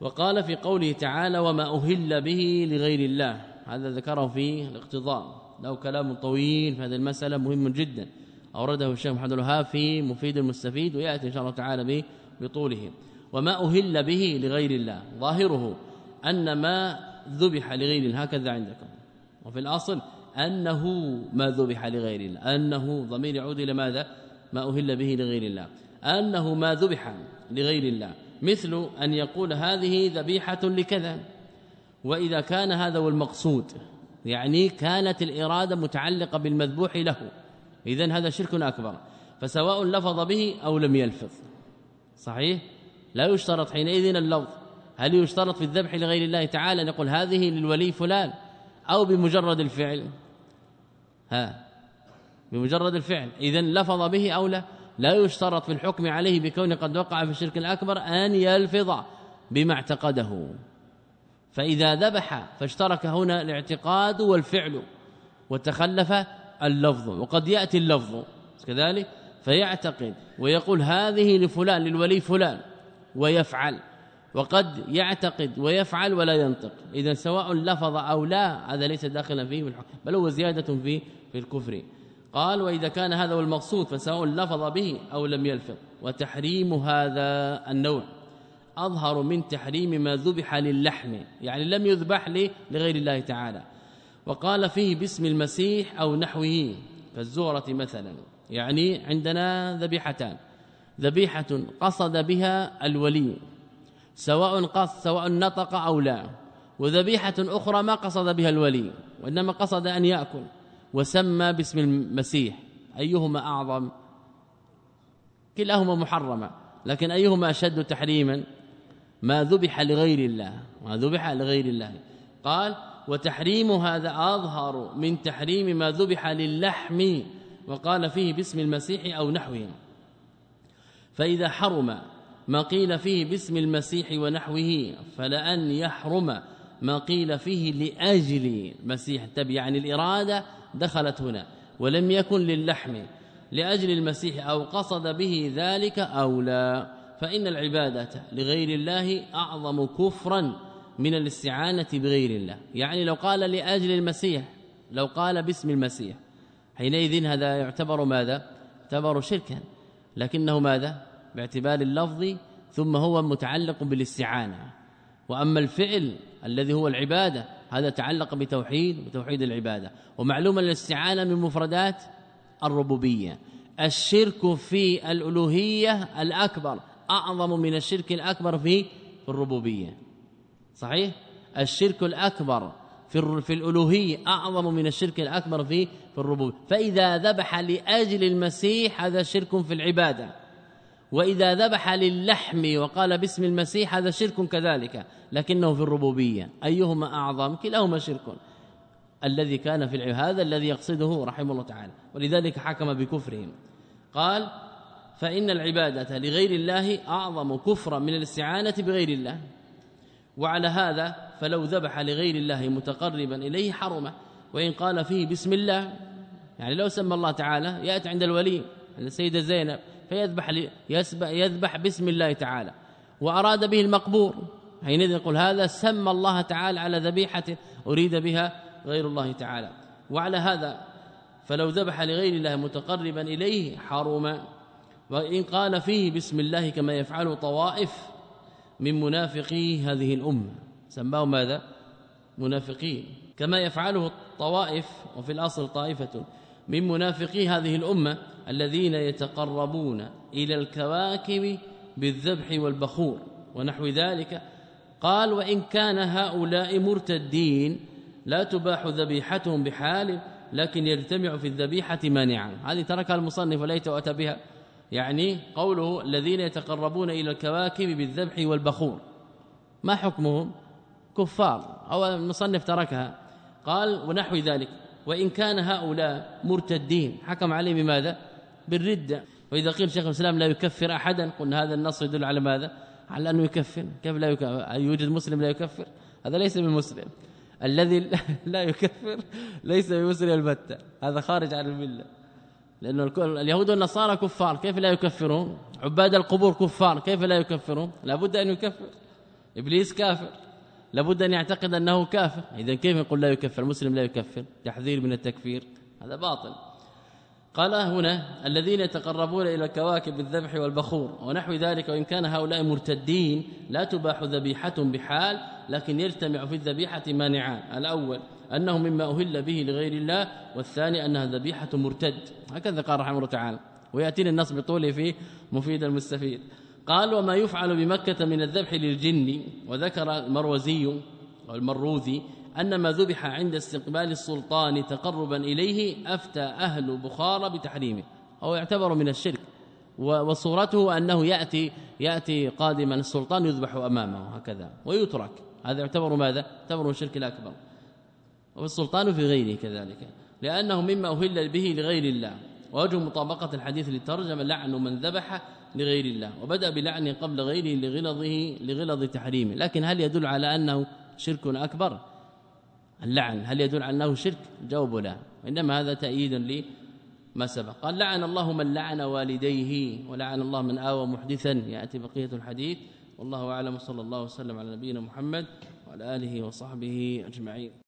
وقال في قوله تعالى وما أهل به لغير الله هذا ذكره في الاقتضاء. له كلام طويل في هذه المسألة مهم جدا. أورده الشيخ محمد الوهاب في مفيد المستفيد ويأتي إن شاء الله تعالى به بطوله. وما أهل به لغير الله ظاهره أن ما ذبح لغير الله هكذا عندكم. وفي الأصل أنه ما ذبح لغير الله أنه ضمير يعود إلى ماذا؟ ما أهل به لغير الله. أنه ما ذبح لغير الله مثل أن يقول هذه ذبيحة لكذا. وإذا كان هذا هو المقصود يعني كانت الإرادة متعلقة بالمذبوح له. اذا هذا شرك أكبر. فسواء لفظ به أو لم يلفظ. صحيح؟ لا يشترط حينئذ اللفظ. هل يشترط في الذبح لغير الله تعالى أن يقول هذه للولي فلان أو بمجرد الفعل؟ ها بمجرد الفعل. اذا لفظ به أو لا؟ لا يشترط في الحكم عليه بكون قد وقع في الشرك الأكبر أن يلفظ بما اعتقده. فإذا ذبح فاشترك هنا الاعتقاد والفعل وتخلف اللفظ وقد يأتي اللفظ كذلك فيعتقد ويقول هذه لفلان للولي فلان ويفعل وقد يعتقد ويفعل ولا ينطق. اذا سواء لفظ أو لا هذا ليس داخلا فيه بل هو زيادة في في الكفر. قال وإذا كان هذا هو المقصود فسواء لفظ به أو لم يلفظ. وتحريم هذا النوع. أظهر من تحريم ما ذبح للحم يعني لم يذبح لغير الله تعالى. وقال فيه باسم المسيح أو نحوه كالزورة مثلا. يعني عندنا ذبيحتان. ذبيحة قصد بها الولي سواء قصد سواء نطق أو لا. وذبيحة أخرى ما قصد بها الولي وإنما قصد أن يأكل. وسمى باسم المسيح. أيهما أعظم؟ كلاهما محرمة لكن أيهما أشد تحريما؟ ما ذبح لغير الله ما ذبح لغير الله. قال وتحريم هذا أظهر من تحريم ما ذبح للحم وقال فيه باسم المسيح أو نحوه. فإذا حرم ما قيل فيه باسم المسيح ونحوه فلأن يحرم ما قيل فيه لأجل المسيح. تب يعني الإرادة دخلت هنا ولم يكن للحم لأجل المسيح أو قصد به ذلك أو لا. فإن العبادة لغير الله أعظم كفرا من الاستعانة بغير الله. يعني لو قال لأجل المسيح لو قال باسم المسيح. حينئذ هذا يعتبر ماذا؟ يعتبر شركا. لكنه ماذا؟ باعتبار اللفظ ثم هو متعلق بالاستعانة. وأما الفعل الذي هو العبادة هذا تعلق بتوحيد بتوحيد العبادة. ومعلوم الاستعانه من مفردات الربوبية. الشرك في الألوهية الأكبر أعظم من الشرك الأكبر في الربوبية. صحيح؟ الشرك الأكبر في في الألوهية أعظم من الشرك الأكبر في في الربوبية. فإذا ذبح لأجل المسيح هذا شرك في العبادة. وإذا ذبح للحم وقال باسم المسيح هذا شرك كذلك لكنه في الربوبية. أيهما أعظم؟ كلاهما شرك. الذي كان في العباده هذا الذي يقصده رحمه الله تعالى. ولذلك حكم بكفرهم. قال فإن العبادة لغير الله أعظم كفرا من الاستعانة بغير الله. وعلى هذا فلو ذبح لغير الله متقربا إليه حرمه. وإن قال فيه بسم الله يعني لو سمى الله تعالى يأتي عند الولي السيدة زينب فيذبح يذبح بسم الله تعالى. وأراد به المقبور. حينئذ يقول هذا سمى الله تعالى على ذبيحة أريد بها غير الله تعالى. وعلى هذا فلو ذبح لغير الله متقربا إليه حرم وإن قال فيه بسم الله كما يفعل طوائف من منافقي هذه الأمة. سماه ماذا؟ منافقين. كما يفعله الطوائف. وفي الأصل طائفة. من منافقي هذه الأمة الذين يتقربون إلى الكواكب بالذبح والبخور ونحو ذلك. قال وإن كان هؤلاء مرتدين لا تباح ذبيحتهم بحال لكن يجتمع في الذبيحة مانعا. هذه تركها المصنف وليت واتى بها. يعني قوله الذين يتقربون إلى الكواكب بالذبح والبخور. ما حكمهم؟ كفار. أو المصنف تركها. قال ونحو ذلك. وإن كان هؤلاء مرتدين. حكم عليه بماذا؟ بالردة. وإذا قيل شيخ الإسلام لا يكفر أحدا قلنا هذا النص يدل على ماذا؟ على أنه يكفر. كيف لا يكفر يوجد مسلم لا يكفر؟ هذا ليس بمسلم. الذي لا يكفر ليس بمسلم البتة هذا خارج عن الملة. لأن اليهود والنصارى كفار. كيف لا يكفرون؟ عباد القبور كفار. كيف لا يكفرون؟ لابد أن يكفر. إبليس كافر. لابد أن يعتقد أنه كافر. إذا كيف يقول لا يكفر؟ المسلم لا يكفر. تحذير من التكفير. هذا باطل. قال هنا الذين يتقربون إلى الكواكب بالذبح والبخور ونحو ذلك وإن كان هؤلاء مرتدين لا تباح ذبيحة بحال لكن يجتمع في الذبيحة مانعان. الأول أنه مما أهل به لغير الله والثاني أنها ذبيحة مرتد. هكذا قال رحمه الله تعالى. ويأتينا النص بطوله في مفيد المستفيد. قال وما يفعل بمكة من الذبح للجن وذكر المروزي والمروذي أن ما ذبح عند استقبال السلطان تقربا إليه أفتى أهل بخارى بتحريمه أو يعتبر من الشرك. وصورته أنه يأتي يأتي قادما السلطان يذبح أمامه هكذا ويترك. هذا يعتبر ماذا؟ يعتبر الشرك الأكبر. والسلطان في غيره كذلك لأنه مما أهل به لغير الله. ووجه مطابقة الحديث للترجمة لعن من ذبح لغير الله وبدأ بلعنه قبل غيره لغلظه لغلظ تحريمه. لكن هل يدل على أنه شرك أكبر؟ اللعن هل يدل على أنه شرك؟ جواب لا. إنما هذا تأييد لما سبق. قال لعن الله من لعن والديه ولعن الله من آوى محدثا. يأتي بقية الحديث. والله أعلم. صلى الله وسلم على نبينا محمد وعلى آله وصحبه أجمعين.